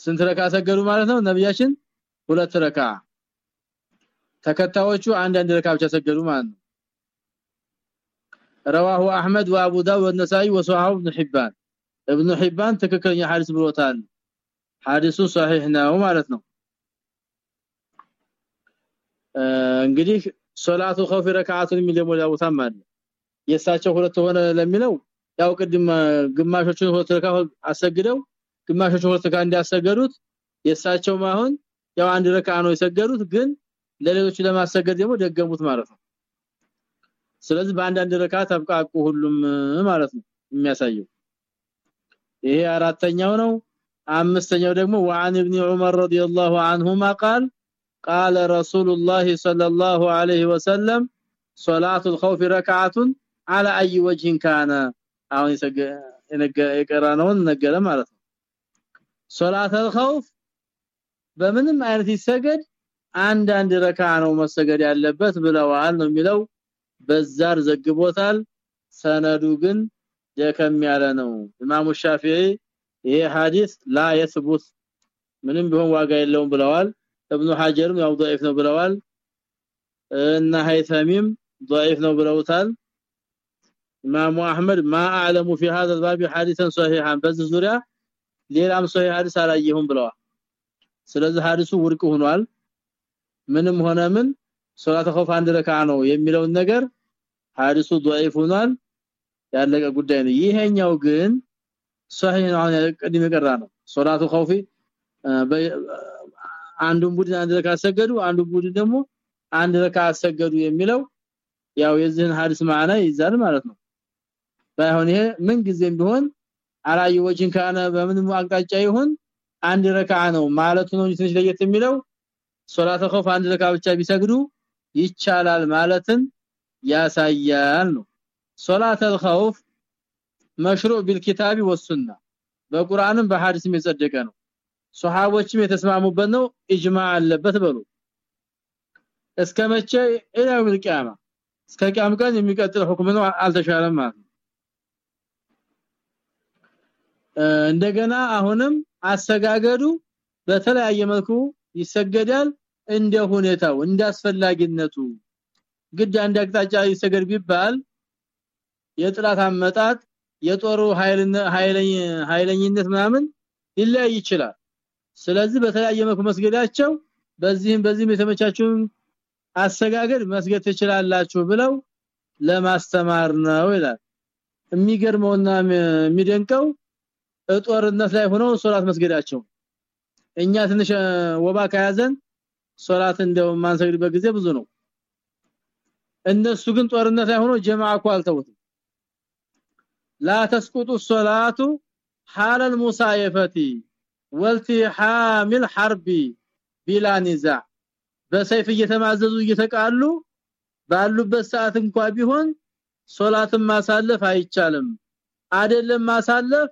ስንት ረካ ሰገዱ ማለት ነው? ነብያችን ሁለት ረካ ተከታዮቹ አንዳንድ ረካ ብቻ ሰገዱ ማለት ነው። رواه احمد وابو داود والنسائي وصححه ابن حبان ابن حبان ትክክለኛ ሐዲስ ብሎታል። ሐዲሱ صحيح ነው ማለት ነው። እንግዲህ ሶላቱ ኸውፍ ረካዓቱን የሚለው ቦታም አለ የሳቸው ሁለት ሆነ ለሚለው ያው ቅድም ግማሾቹን ሁለት ረካ አሰግደው ግማሾቹ ሁለት ረካ እንዲያሰገዱት የሳቸው ማሆን ያው አንድ ረካ ነው የሰገዱት ግን ለሌሎቹ ለማሰገድ ደግሞ ደገሙት ማለት ነው ስለዚህ በአንድ አንድ ረካ ተብቃቁ ሁሉም ማለት ነው የሚያሳየው ይሄ አራተኛው ነው አምስተኛው ደግሞ وعن ابن عمر رضي الله عنهما قال قال رسول الله صلى الله عليه وسلم صلاه الخوف ركعه على اي وجه كان አሁን የቀራነውን ነገረ ማለት ነው ሶላተ الخوف በምንም አይነት ይሰገድ አንድ አንድ ረካ ነው መሰገድ ያለበት ብለዋል ነው የሚለው በዛር ዘግቦታል ሰነዱ ግን ደከም ያለ ነው ኢማሙ ሻፊዒ ይሄ ሐዲስ ላ يثبت ምንም ቢሆን ዋጋ የለውም ብለዋል ኢብኑ ሐጀርም ያው ضعيف ነው ብለዋል እና haythamim ضعيف ነው ብለውታል ኢማሙ አህመድ ما اعلم في هذا الباب حديثا صحيحا በዚህ ዙሪያ ሌላም ሶሂህ ሐዲስ አላየሁም ብለዋል ስለዚህ ሐዲሱ ውድቅ ሆኗል ምንም ሆነ ምን ሶላተ ኸውፍ አንድ ረካ ነው የሚለውን ነገር ሐዲሱ ضعيف ሆኗል ያለቀ ጉዳይ ነው ይሄኛው ግን ሶሂህ ነው አሁን ቀድም የቀራ ነው ሶላቱ ኸውፊ አንዱን ቡድን አንድ ረካ አሰገዱ አንዱ ቡድን ደግሞ አንድ ረካ አሰገዱ የሚለው ያው የዚህን ሐዲስ ማዕና ይዛል ማለት ነው። ባይሆን ይሄ ምን ጊዜም ቢሆን አላየ ወጅን ካነ በምንም አቅጣጫ ይሁን አንድ ረካ ነው ማለቱ ነው ትንሽ ለየት የሚለው ሶላተ ኸውፍ አንድ ረካ ብቻ ቢሰግዱ ይቻላል ማለትን ያሳያል ነው። ሶላተ ኸውፍ መሽሩዕ ቢልኪታቢ ወሱና በቁርአንም በሐዲስም የጸደቀ ነው ሱሐቦችም የተስማሙበት ነው። ኢጅማዕ አለበት በሉ። እስከ መቼ? ኢላው ቂያማ። እስከ ቂያም ቀን የሚቀጥል ሁክም ነው። አልተሻለም ማለት እንደገና አሁንም አሰጋገዱ በተለያየ መልኩ ይሰገዳል። እንደ ሁኔታው እንደ ግድ አንድ አቅጣጫ ይሰገድ ቢባል የጥላት አመጣጥ የጦሩ ኃይለኝነት ምናምን ሊለያይ ይችላል ስለዚህ በተለያየ መልኩ መስገዳቸው በዚህም በዚህም የተመቻቹን አሰጋገድ መስገድ ትችላላችሁ ብለው ለማስተማር ነው ይላል የሚገርመውና የሚደንቀው ጦርነት ላይ ሆነው ሶላት መስገዳቸው እኛ ትንሽ ወባ ከያዘን ሶላት እንደው ማንሰግድበት ጊዜ ብዙ ነው እነሱ ግን ጦርነት ላይ ሆኖ ጀማዓ እኮ አልተውትም لا تسقط الصلاه حال المصايفه والتحام الحرب بلا نزاع በሰይፍ እየተማዘዙ እየተቃሉ ባሉበት ሰዓት እንኳን ቢሆን ሶላትን ማሳለፍ አይቻልም አይደለም ማሳለፍ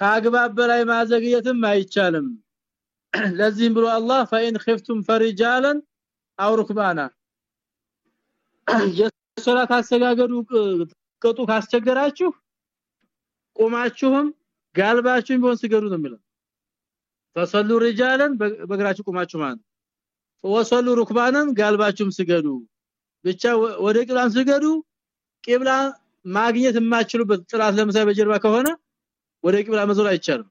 ከአግባብ በላይ ማዘግየትም አይቻልም <clears throat> ለዚህም ብሎ አላህ فإن خفتم فرجالا او ركبانا የሶላት አሰጋገዱ ቅጡ ካስቸገራችሁ ቆማችሁም ጋልባችሁም ቢሆን ስገዱ ነው የሚለው ፈሰሉ رجالا በእግራችሁ ቆማችሁ ማለት ወሰሉ ሩክባናን ጋልባችሁም ስገዱ ብቻ ወደ ቂብላን ስገዱ ቂብላ ማግኘት የማይችሉበት ጥላት ለምሳሌ በጀርባ ከሆነ ወደ ቂብላ መዞር አይቻልም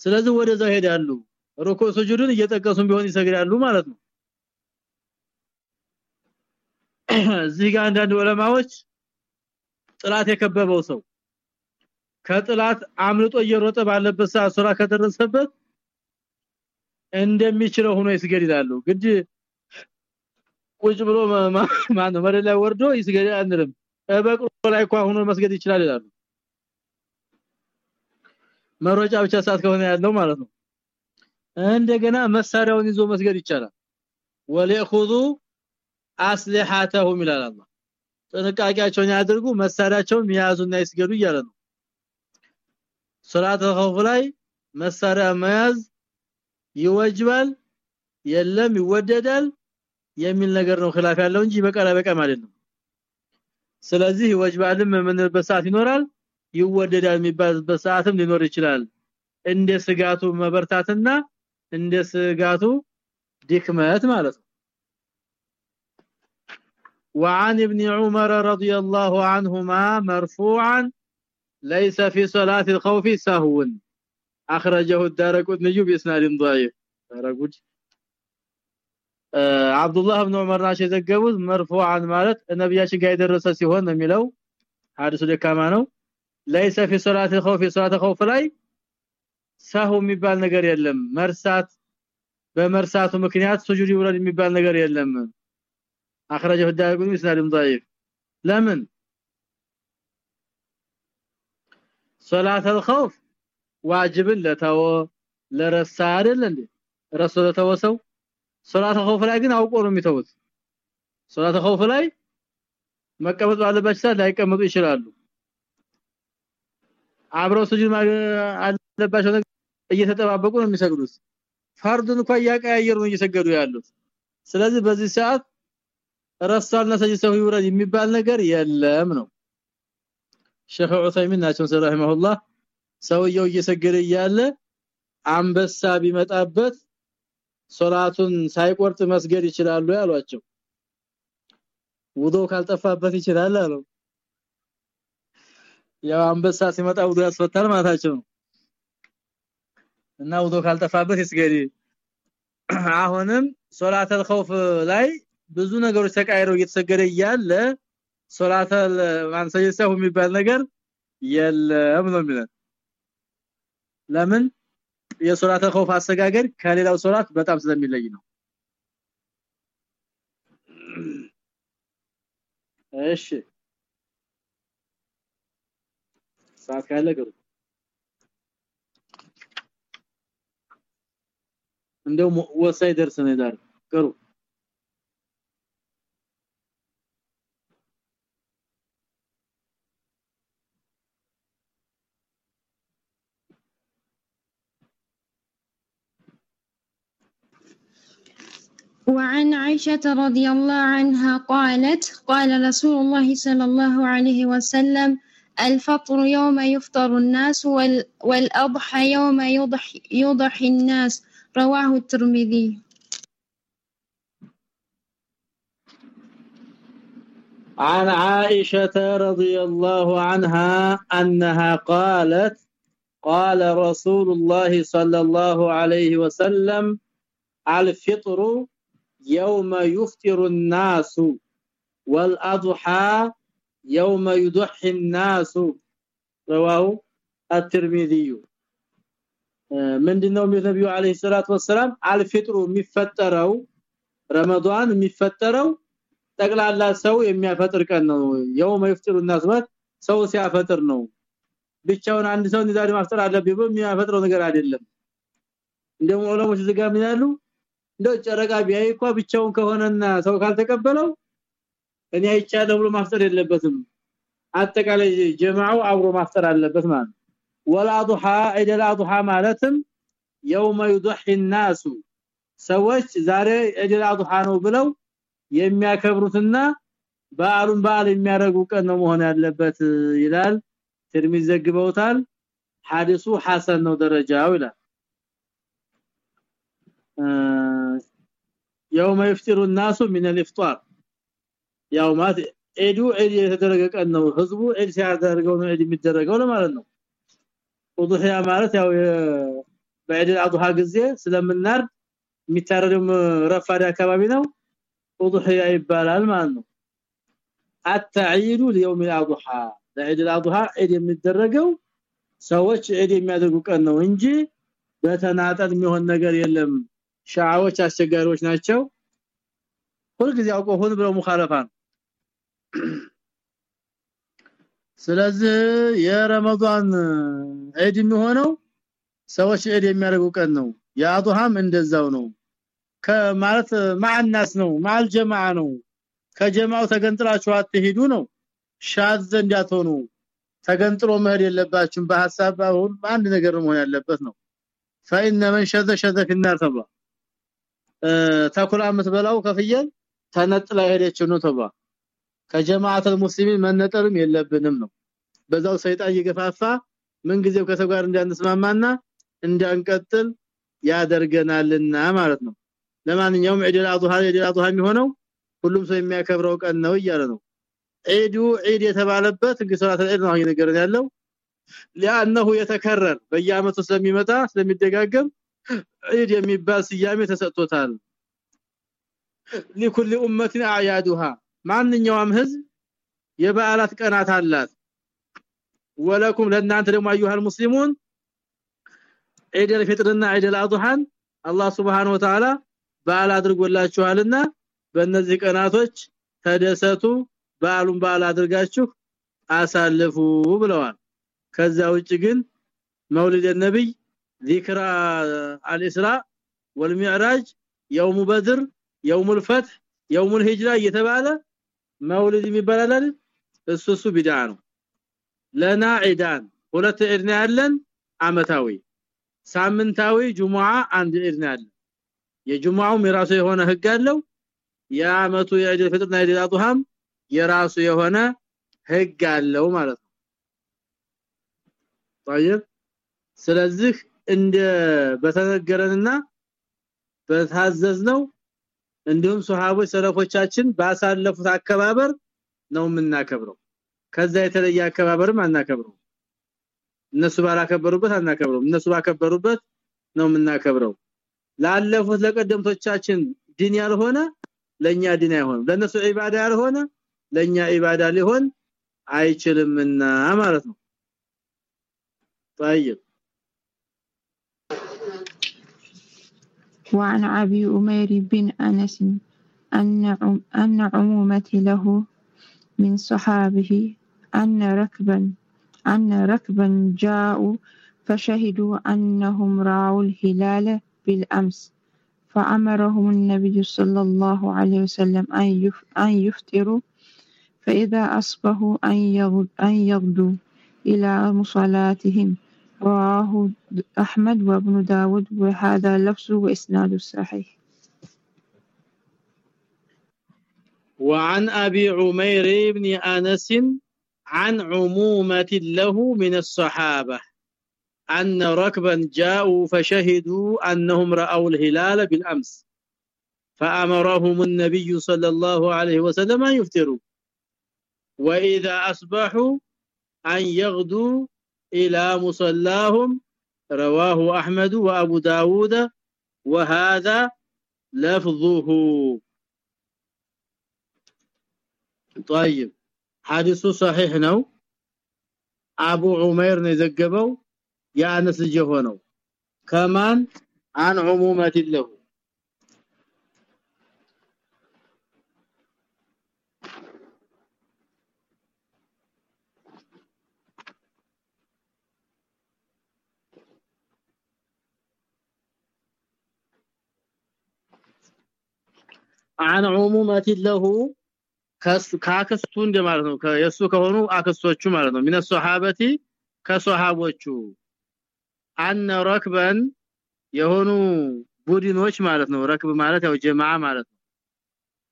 ስለዚህ ወደዛ ሄዳሉ ሩኩ ስጁድን እየጠቀሱም ቢሆን ይሰግዳሉ ማለት ነው እዚህ ጋር አንዳንድ ዑለማዎች ጥላት የከበበው ሰው ከጥላት አምልጦ እየሮጠ ባለበት ሰዓት ሱራ ከደረሰበት እንደሚችለው ሆኖ ይስገድ ይላሉ ግድ ቁጭ ብሎ ማን መሬት ላይ ወርዶ ይስገድ አንልም። በቅሎ ላይ እንኳን ሆኖ መስገድ ይችላል ይላሉ። መሮጫ ብቻ ሰዓት ከሆነ ያለው ማለት ነው። እንደገና መሳሪያውን ይዞ መስገድ ይቻላል። ወለኹዙ አስሊሐተሁም ይላል አላህ። ጥንቃቄያቸውን ያድርጉ መሳሪያቸውን ያዙና ይስገዱ እያለ ነው ሶላተ ኸውፍ ላይ መሳሪያ መያዝ ይወጅባል የለም ይወደዳል የሚል ነገር ነው خلاف ያለው እንጂ በቀላ በቀም አይደለም ስለዚህ ይወጅባልም የምንልበት ሰዓት ይኖራል ይወደዳል የሚባልበት ሰዓትም ሊኖር ይችላል እንደ ስጋቱ መበርታትና እንደ ስጋቱ ድክመት ማለት ነው وعن ابن عمر رضي الله عنهما مرفوعا ليس في صلاه الخوف سهو اخرجه الدارقطني باسناد ضعيف دارقط عبد الله بن عمر ናቸው የዘገቡት مرفوعا ማለት ነብያችን ጋር የደረሰ ሲሆን ነው የሚለው ሐዲሱ ደካማ ነው ليس في صلاه الخوف صلاه الخوف ላይ ሳሁ የሚባል ነገር የለም መርሳት በመርሳቱ ምክንያት ሱጁድ ይውረድ የሚባል ነገር የለም اخرجه الدارقطني باسناد ضعيف ለምን ሶላተ ኸውፍ ዋጅብን ለተወ ለረሳ አይደል እንዴ? ለተወ ሰው ሶላተ ኸውፍ ላይ ግን አውቆ ነው የሚተውት። ሶላተ ኸውፍ ላይ መቀመጥ ባለባቸው ሰዓት ላይቀመጡ ይችላሉ። አብረው ስጁድ አለባቸው እየተጠባበቁ ነው የሚሰግዱት። ፈርዱን እንኳን ያቀያየሩ ነው እየሰገዱ ያሉት። ስለዚህ በዚህ ሰዓት ረሳልና ሰጅ ሰው ይውረድ የሚባል ነገር የለም ነው። ሼህ ዑሰይሚን ናቸው። ሰውየው እየሰገደ እያለ አንበሳ ቢመጣበት ሶላቱን ሳይቆርጥ መስገድ ይችላሉ ያሏቸው ውዶ ካልጠፋበት ይችላል አለው። ያው አንበሳ ሲመጣ ውዶ ያስፈታል ማለታቸው እና ውዶ ካልጠፋበት ይስገድ። አሁንም ሶላተል ኸውፍ ላይ ብዙ ነገሮች ተቃይረው እየተሰገደ እያለ ሶላተል ማንሰየሰው የሚባል ነገር የለም ነው የሚለው። ለምን? የሶላተል ኸውፍ አሰጋገድ ከሌላው ሶላት በጣም ስለሚለይ ነው። እሺ። ሰዓት ካለ እንደው ወሳይ ነው ዳር ቅሩ وعن عائشة رضي الله عنها قالت قال رسول الله صلى الله عليه وسلم الفطر يوم يفطر الناس والأضحى يوم يضحي, يضحي الناس رواه الترمذي. عن عائشة رضي الله عنها أنها قالت قال رسول الله صلى الله عليه وسلم الفطر يوم يفطر الناس والأضحى يوم يضحي الناس رواه الترمذي ምንድነው ነብዩ አለይሂ ሰላቱ ወሰለም አልፍጥሩ የሚፈጠረው ረመዳን የሚፈጠረው ጠቅላላ ሰው የሚያፈጥር ቀን ነው የውመ ይፍጥሩ الناس ሰው ሲያፈጥር ነው ብቻውን አንድ ሰው ዛሬ ማፍጠር አለብኝ ብሎ የሚያፈጥረው ነገር አይደለም እንደውም ዑለሞች ዝጋ ምን ያሉ እንደው ጨረቃ ቢያይ እንኳን ብቻውን ከሆነና ሰው ካልተቀበለው እኔ አይቻለሁ ብሎ ማፍጠር የለበትም አጠቃላይ ጀማዓው አብሮ ማፍጠር አለበት ማለት ወላዱሃ አይደል አዱሃ ማለትም يوم يضحي الناس ሰዎች ዛሬ አይደል አዱሃ ነው ብለው የሚያከብሩትና በዓሉን በዓል የሚያደርጉ ቀን ነው መሆን ያለበት ይላል ትርሚዝ ዘግበውታል ሐዲሱ ሐሰን ነው ደረጃው ይላል يوم يفطر الناس من الافطار ያውማት ኤዱ ኤድ የተደረገ ቀን ነው ህዝቡ ኤድ ሲያደርገው ነው ኤድ የሚደረገው ለማለት ነው ኡዱህያ ማለት ያው በዒድ አልአድሃ ጊዜ ስለምናርድ የሚታረደው ረፋድ አካባቢ ነው ኡዱህያ ይባላል ማለት ነው አተዒዱ ለየውም አልአድሃ ለዒድ አልአድሃ ዒድ የሚደረገው ሰዎች ዒድ የሚያደርጉ ቀን ነው እንጂ በተናጠል የሚሆን ነገር የለም ሻዓዎች አስቸጋሪዎች ናቸው ሁልጊዜ አውቀው ሆን ብለው ሙኻለፋ ስለዚህ የረመዳን ዒድ የሚሆነው ሰዎች ዒድ የሚያደርጉ ቀን ነው የአዱሃም እንደዛው ነው ከማለት ማዕናስ ነው ማል ጀማዓ ነው ከጀማው ተገንጥላችሁ አትሄዱ ነው ሻዝ እንዳትሆኑ ተገንጥሎ መሄድ የለባችሁም በሐሳብ አሁን አንድ ነገር መሆን ያለበት ነው فإن من شذ شذ في النار ተብሏል ተኩላ የምትበላው ከፍየል ተነጥላ ሄደችው ነው ተብሏል ከጀማዓተል ሙስሊሚን መነጠርም የለብንም ነው በዛው ሰይጣን እየገፋፋ ምን ጊዜው ከሰው ጋር እንዳንስማማና እንዳንቀጥል ያደርገናልና ማለት ነው ለማንኛውም ዒድ አልአድሃ ዒድ አልአድሃ የሚሆነው ሁሉም ሰው የሚያከብረው ቀን ነው እያለ ነው ዒዱ ዒድ የተባለበት እንግዲህ ሶላት ዒድ ነው እየነገረን ያለው لانه يتكرر በየአመቱ ስለሚመጣ ስለሚደጋገም ዒድ የሚባል ስያሜ ተሰጥቶታል لكل امه اعيادها ማንኛውም ህዝብ የበዓላት ቀናት አላት ወለኩም ለእናንተ ደግሞ አዩሃል ሙስሊሙን ዒድ አልፍጥርና ዒድ አልአድሃን አላህ Subhanahu Wa Ta'ala በዓል አድርጎላችኋልና በእነዚህ ቀናቶች ተደሰቱ በዓሉን በዓል አድርጋችሁ አሳልፉ ብለዋል ከዛ ውጭ ግን መውሊድ ነብይ ذكر الاسراء والمعراج يوم بدر يوم الفتح يوم الهجره እየተባለ መውሊድ የሚባላል እሱ እሱ ቢድዓ ነው ለና ዒዳን ሁለት ዒድ ነው ያለን አመታዊ ሳምንታዊ ጁሙዓ አንድ ዒድ ነው ያለን የጁሙዓው የራሱ የሆነ ህግ አለው የአመቱ የዒድ ፍጥርና የዒድ አድሃም የራሱ የሆነ ህግ አለው ማለት ነው طيب ስለዚህ እንደ በተነገረንና በታዘዝነው እንዲሁም ሱሐቦች ሰለፎቻችን ባሳለፉት አከባበር ነው የምናከብረው ከዛ የተለየ አከባበርም አናከብረው እነሱ ባላከበሩበት አናከብረው እነሱ ባከበሩበት ነው የምናከብረው ላለፉት ለቀደምቶቻችን ዲን ያልሆነ ለኛ ዲን አይሆንም ለነሱ ዒባዳ ያልሆነ ለኛ ዒባዳ ሊሆን አይችልምና ማለት ነው طيب وعن أبي أمير بن أنس أن عمومة له من صحابه أن ركبا أن ركبا جاءوا فشهدوا أنهم رأوا الهلال بالأمس فأمرهم النبي صلى الله عليه وسلم أن يفطروا فإذا أصبحوا أن يغدوا إلى مصلاتهم. رواه أحمد وابن داود وهذا لفظ وإسناد صحيح. وعن أبي عمير بن أنس عن عمومة له من الصحابة أن ركبا جاءوا فشهدوا أنهم رأوا الهلال بالأمس فأمرهم النبي صلى الله عليه وسلم أن يفطروا وإذا أصبحوا أن يغدوا إلى مصلاهم رواه أحمد وأبو داود وهذا لفظه. طيب حديث صحيح نو؟ أبو عمير نذقبو يا أنس جهونو كمان عن عمومة له. عن عمومه له ካክስቱ እንደማለት ነው የሱ ከሆኑ አክስቶቹ ማለት ነው من الصحابه ከሷሃቦቹ አነ ረክበን የሆኑ ቡድኖች ማለት ነው ረክብ ማለት ያው ጀማዓ ማለት ነው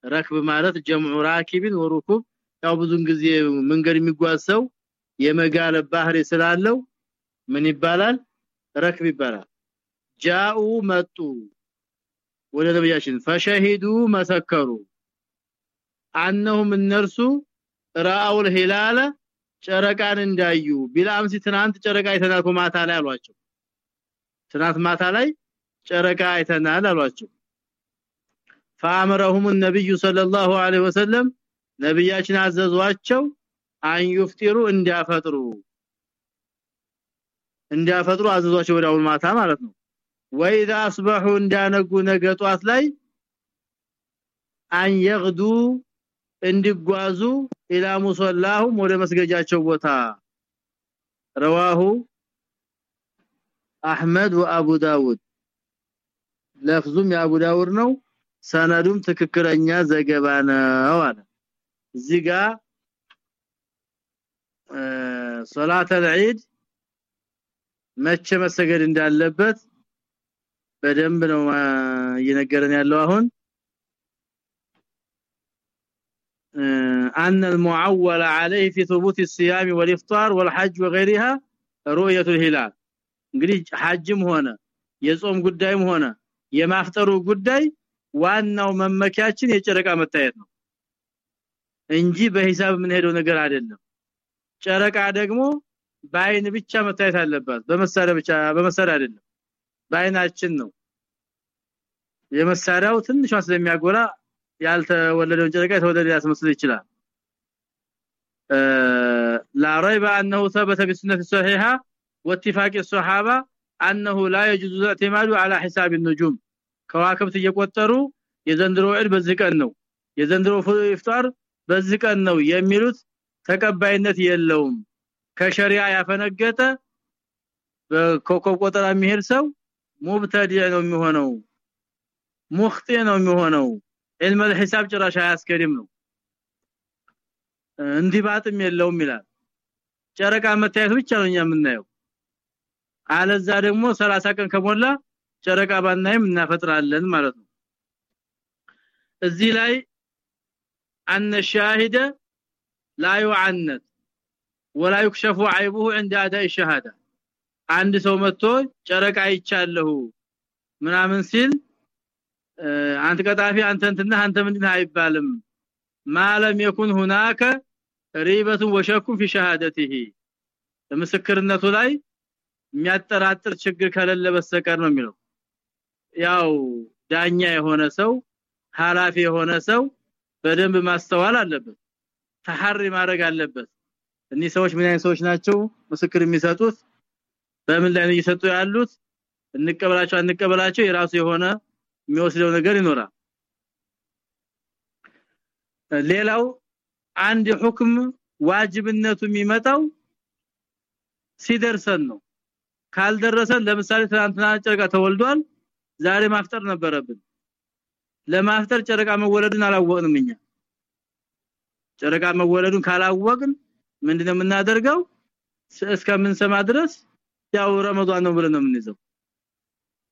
ረክብ ማለት ጀምዑ ራኪብን ወሩኩብ ያው ብዙን ጊዜ መንገድ የሚጓዝ ሰው የመጋለ ባህሪ ስላለው ምን ይባላል ረክብ ይባላል ጃኡ መጡ ወደ ነብያችን ፈሸሂዱ መሰከሩ አንነሁም እነርሱ ራአውል ሂላለ ጨረቃን እንዳዩ ቢላምሲ ትናንት ጨረቃ አይተናል ማታ ላይ አሏቸው ትናንት ማታ ላይ ጨረቃ አይተናል አሏቸው فامرهم النبي صلى الله عليه وسلم ነብያችን አዘዟቸው አን ይፍጢሩ እንዲያፈጥሩ እንዲያፈጥሩ አዘዟቸው ወዲያው ማታ ማለት ነው ወኢዛ አስበሑ እንዳነጉ ነገ ጧት ላይ አን ይغዱ እንዲጓዙ ኢላ ሙሰላሁም ወደ መስገጃቸው ቦታ። رواه አህመድ وابو داود ለፍዙም የአቡ ዳውድ ነው ሰነዱም ትክክለኛ ዘገባ ነው አለ። እዚህ ጋር ሶላተ العيد መቼ መሰገድ እንዳለበት በደንብ ነው እየነገረን ያለው አሁን أن المعول عليه في ثبوت الصيام والافطار والحج وغيرها رؤيه الهلال እንግዲህ ሐጅም ሆነ የጾም ጉዳይም ሆነ የማፍጠሩ ጉዳይ ዋናው መመኪያችን የጨረቃ መታየት ነው እንጂ በሂሳብ ምን ሄደው ነገር አይደለም ጨረቃ ደግሞ በአይን ብቻ መታየት አለባት በመሳሪያ ብቻ በመሳሪያ አይደለም በአይናችን ነው የመሳሪያው ትንሽ ስለሚያጎላ ያልተወለደውን ጨረቃ የተወለደ ያስመስል ይችላል لا ريب انه ثبت في السنه الصحيحه واتفاق الصحابه انه لا يجوز الاعتماد على حساب النجوم ከዋክብት እየቆጠሩ የዘንድሮ ዒድ በዚህ ቀን ነው የዘንድሮ ኢፍጣር በዚህ ቀን ነው የሚሉት ተቀባይነት የለውም ከሸሪዓ ያፈነገጠ በኮከብ ቆጠራ የሚሄድ ሰው ሙብተዲዕ ነው የሚሆነው ሙኽጢ ነው የሚሆነው علم الحساب ጭራሽ አያስከድም ነው እንዲባጥም የለውም ይላል ጨረቃ መታየት ብቻ ነው የምናየው አለዛ ደግሞ 30 ቀን ከሞላ ጨረቃ ባናይም እናፈጥራለን ማለት ነው እዚህ ላይ አነ ሻሂደ لا يعنت ولا يكشف عيبه عند اداء الشهاده አንድ ሰው መጥቶ ጨረቃ ይቻለሁ ምናምን ሲል አንተ ቀጣፊ አንተ እንትና አንተ ምንድነህ አይባልም ማለም يكن هناك ሪበቱ ወሸኩ في شهادته ምስክርነቱ ላይ የሚያጠራጥር ችግር ከሌለ በስተቀር ነው የሚለው ያው ዳኛ የሆነ ሰው ሐላፊ የሆነ ሰው በደንብ ማስተዋል አለበት ተሐሪ ማድረግ አለበት እነዚህ ሰዎች ምን አይነት ሰዎች ናቸው ምስክር የሚሰጡት በምን ላይ ነው እየሰጡ ያሉት? እንቀበላቸው አንቀበላቸው የራሱ የሆነ የሚወስደው ነገር ይኖራል። ሌላው አንድ ሁክም ዋጅብነቱ የሚመጣው ሲደርሰን ነው። ካልደረሰን ለምሳሌ ትናንትና ጨረቃ ተወልዷል ዛሬ ማፍጠር ነበረብን። ለማፍጠር ጨረቃ መወለዱን አላወቅንም እኛ። ጨረቃ መወለዱን ካላወቅን ምንድነው የምናደርገው? እስከምንሰማ ድረስ ያው ረመዳን ነው ብለን ነው የምንይዘው።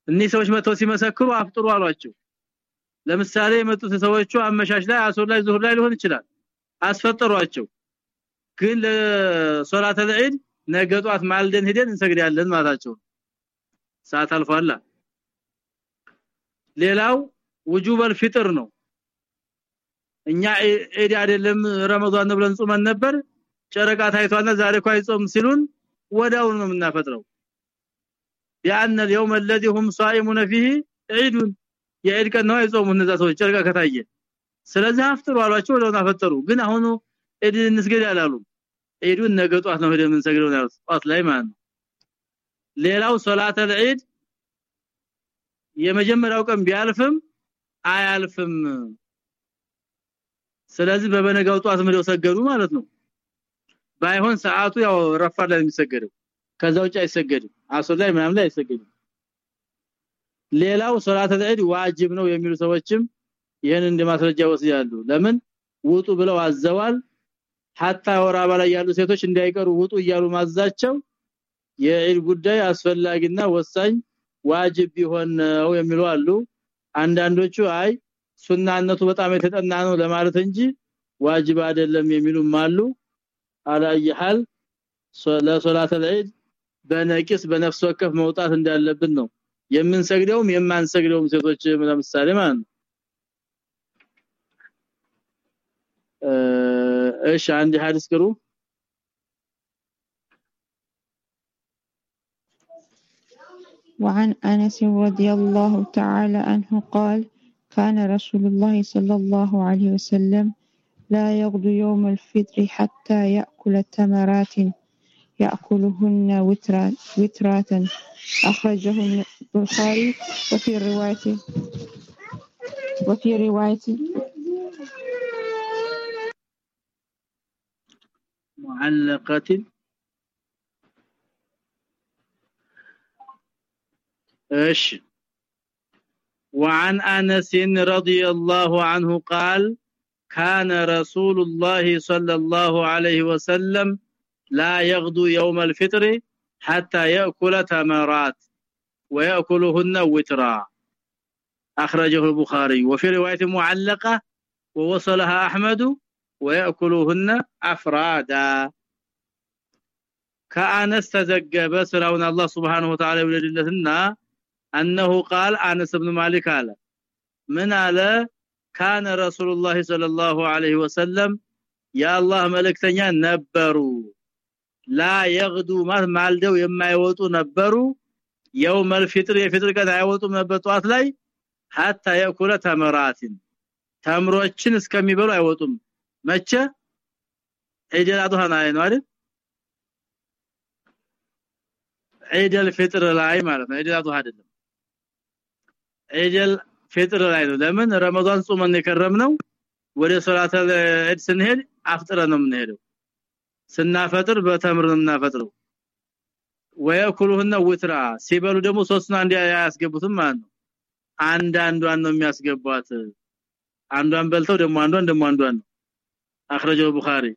እነዚህ ሰዎች መተው ሲመሰክሩ አፍጥሩ አሏቸው። ለምሳሌ የመጡት ሰዎቹ አመሻሽ ላይ አሶር ላይ ዙሁር ላይ ሊሆን ይችላል። አስፈጠሯቸው። ግን ለሶላተ ዒድ ነገ ጧት ማልደን ሄደን እንሰግዳለን ማለታቸው ሰዓት አልፏላ። ሌላው ውጁበል ፍጥር ነው። እኛ ዒድ አይደለም ረመዳን ነው ብለን ጾመን ነበር። ጨረቃ ታይቷና ዛሬ እኮ አይጾም ሲሉን ወዳው ነው የምናፈጥረው ያን اليوم الذي هم صائمون فيه عيد የዒድ ቀን ነው አይጾሙ እነዛ ሰዎች ጨረቃ ከታየ ስለዚህ አፍጥሩ አሏቸው ወደው አፈጠሩ ግን አሁኑ ዒድ እንስገድ ያላሉ ዒዱን ነገ ጧት ነው ሄደን እንሰግደው ያሉት ጧት ላይ ማለት ነው ሌላው ሶላተ ዒድ የመጀመሪያው ቀን ቢያልፍም አያልፍም ስለዚህ በበነጋው ጧት ምለው ሰገዱ ማለት ነው ባይሆን ሰዓቱ ያው ረፋድ ላይ የሚሰገደው። ከዛ ውጭ አይሰገድም። አሶር ላይ ምናምን ላይ አይሰገድም። ሌላው ሶላተ ዒድ ዋጅብ ነው የሚሉ ሰዎችም ይሄን እንደ ማስረጃ ወስያሉ ለምን? ውጡ ብለው አዘዋል። ሐታ ወራባ ላይ ያሉ ሴቶች እንዳይቀሩ ውጡ እያሉ ማዛቸው የዒድ ጉዳይ አስፈላጊና ወሳኝ ዋጅብ ቢሆን የሚሉ አሉ። አንዳንዶቹ አይ ሱናነቱ በጣም የተጠና ነው ለማለት እንጂ ዋጅብ አይደለም የሚሉም አሉ አላየሃል ለሶላተ ዒድ በነቂስ በነፍስ ወከፍ መውጣት እንዳለብን ነው የምንሰግደውም የማንሰግደውም ሴቶች ለምሳሌ ማለት ነው እሺ አንድ ሐዲስ ቅሩ وعن أنس رضي الله تعالى عنه قال كان رسول الله صلى الله عليه وسلم لا يغدو يوم الفطر حتى يأكل تمرات يأكلهن وترا وترات أخرجه البخاري وفي رواية وفي رواية معلقة. إيش؟ وعن أنس رضي الله عنه قال كان رسول الله صلى الله عليه وسلم لا يغدو يوم الفطر حتى يأكل تمرات ويأكلهن وترا. أخرجه البخاري. وفي رواية معلقة ووصلها أحمد ويأكلهن أفرادا. كأنس تزجب سراون الله سبحانه وتعالى ولدلتنا أنه قال أنس بن مالك قال من على ካነ ረሱላህ ሰለላሁ ዐለይሂ ወሰለም ያአላህ መልእክተኛ ነበሩ። ላ ይغዱ ማልደው የማይወጡ ነበሩ። የውም الفطر የፍጥር ቀን አይወጡም ነበር ጧት ላይ። hatta ያኩለ ተመራትን ተምሮችን እስከሚበሉ አይወጡም። መቼ? ዒደል አድሃ ላይ ነው አይደል? ዒደል ፍጥር ላይ ማለት ነው። ዒደል አድሃ አይደለም። ዒደል ፍጥር ላይ ነው። ለምን? ረመዳን ጾመን የከረምነው ወደ ሶላተ ዒድ ስንሄድ አፍጥረን ነው የምንሄደው። ስናፈጥር በተምር ነው የምናፈጥረው። ወያኩሉሁና ውትራ ሲበሉ ደግሞ ሶስቱን አንድ ያስገቡትም ማለት ነው። አንድ አንዷን ነው የሚያስገባት አንዷን በልተው ደግሞ አንዷን ደግሞ አንዷን ነው። አخرجه البخاري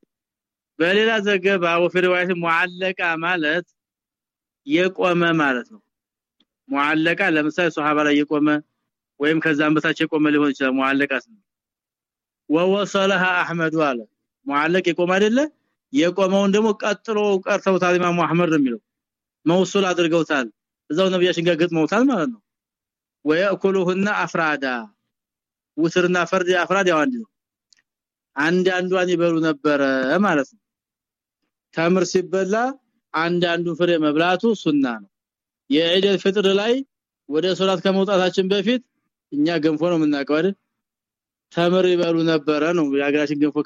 በሌላ ዘገባ وفي روايه معلقه ማለት የቆመ ማለት ነው። ሙዓለቃ ለምሳሌ ሱሐባ ላይ የቆመ ወይም ከዛም በታች የቆመ ሊሆን ይችላል። ሙዓለቃት ወወሰለها አህመድ አለ። ሙዓለቅ የቆመ አይደለ? የቆመውን ደግሞ ቀጥሎ ቀርተውታል። ኢማሙ አህመድ ነው የሚለው። መውሱል አድርገውታል። እዛው ነብያችን ጋር ገጥመውታል ማለት ነው። ወያኩሉሁና አፍራዳ። ውትርና ፈርድ አፍራድ ያው አንድ አንዷን ይበሉ ነበረ ማለት ነው። ተምር ሲበላ አንድ አንዱን ፍሬ መብላቱ ሱና ነው። የዒድ ፍጥር ላይ ወደ ሶላት ከመውጣታችን በፊት እኛ ገንፎ ነው የምናውቀው አይደል? ተምር ይበሉ ነበረ ነው የሀገራችን ገንፎ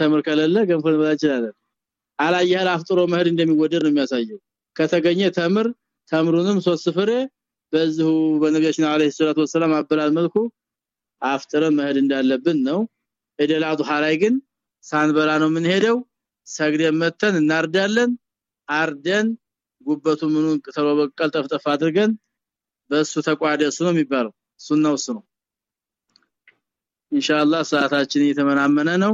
ተምር ከሌለ ገንፎ መብላት ይችላል አላየህ አፍጥሮ መሄድ እንደሚወደድ ነው የሚያሳየው። ከተገኘ ተምር ተምሩንም ሶስት ፍሬ በዚሁ በነቢያችን አለይሂ ሰላቱ ወሰለም አበላል መልኩ አፍጥረ መሄድ እንዳለብን ነው። አድሃ ላይ ግን ሳንበላ ነው የምንሄደው። ሰግደን መተን እናርዳለን። አርደን ጉበቱ ምኑን ተበቀል ጠፍጠፍ አድርገን በሱ ተቋደሱ ነው የሚባለው ሱናው እሱ ነው ኢንሻአላህ ሰዓታችን እየተመናመነ ነው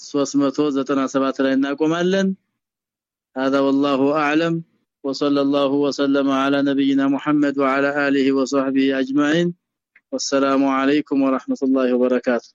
397 ላይ እናቆማለን هذا والله اعلم وصلى الله وسلم على نبينا محمد وعلى اله وصحبه اجمعين والسلام عليكم ورحمه الله وبركاته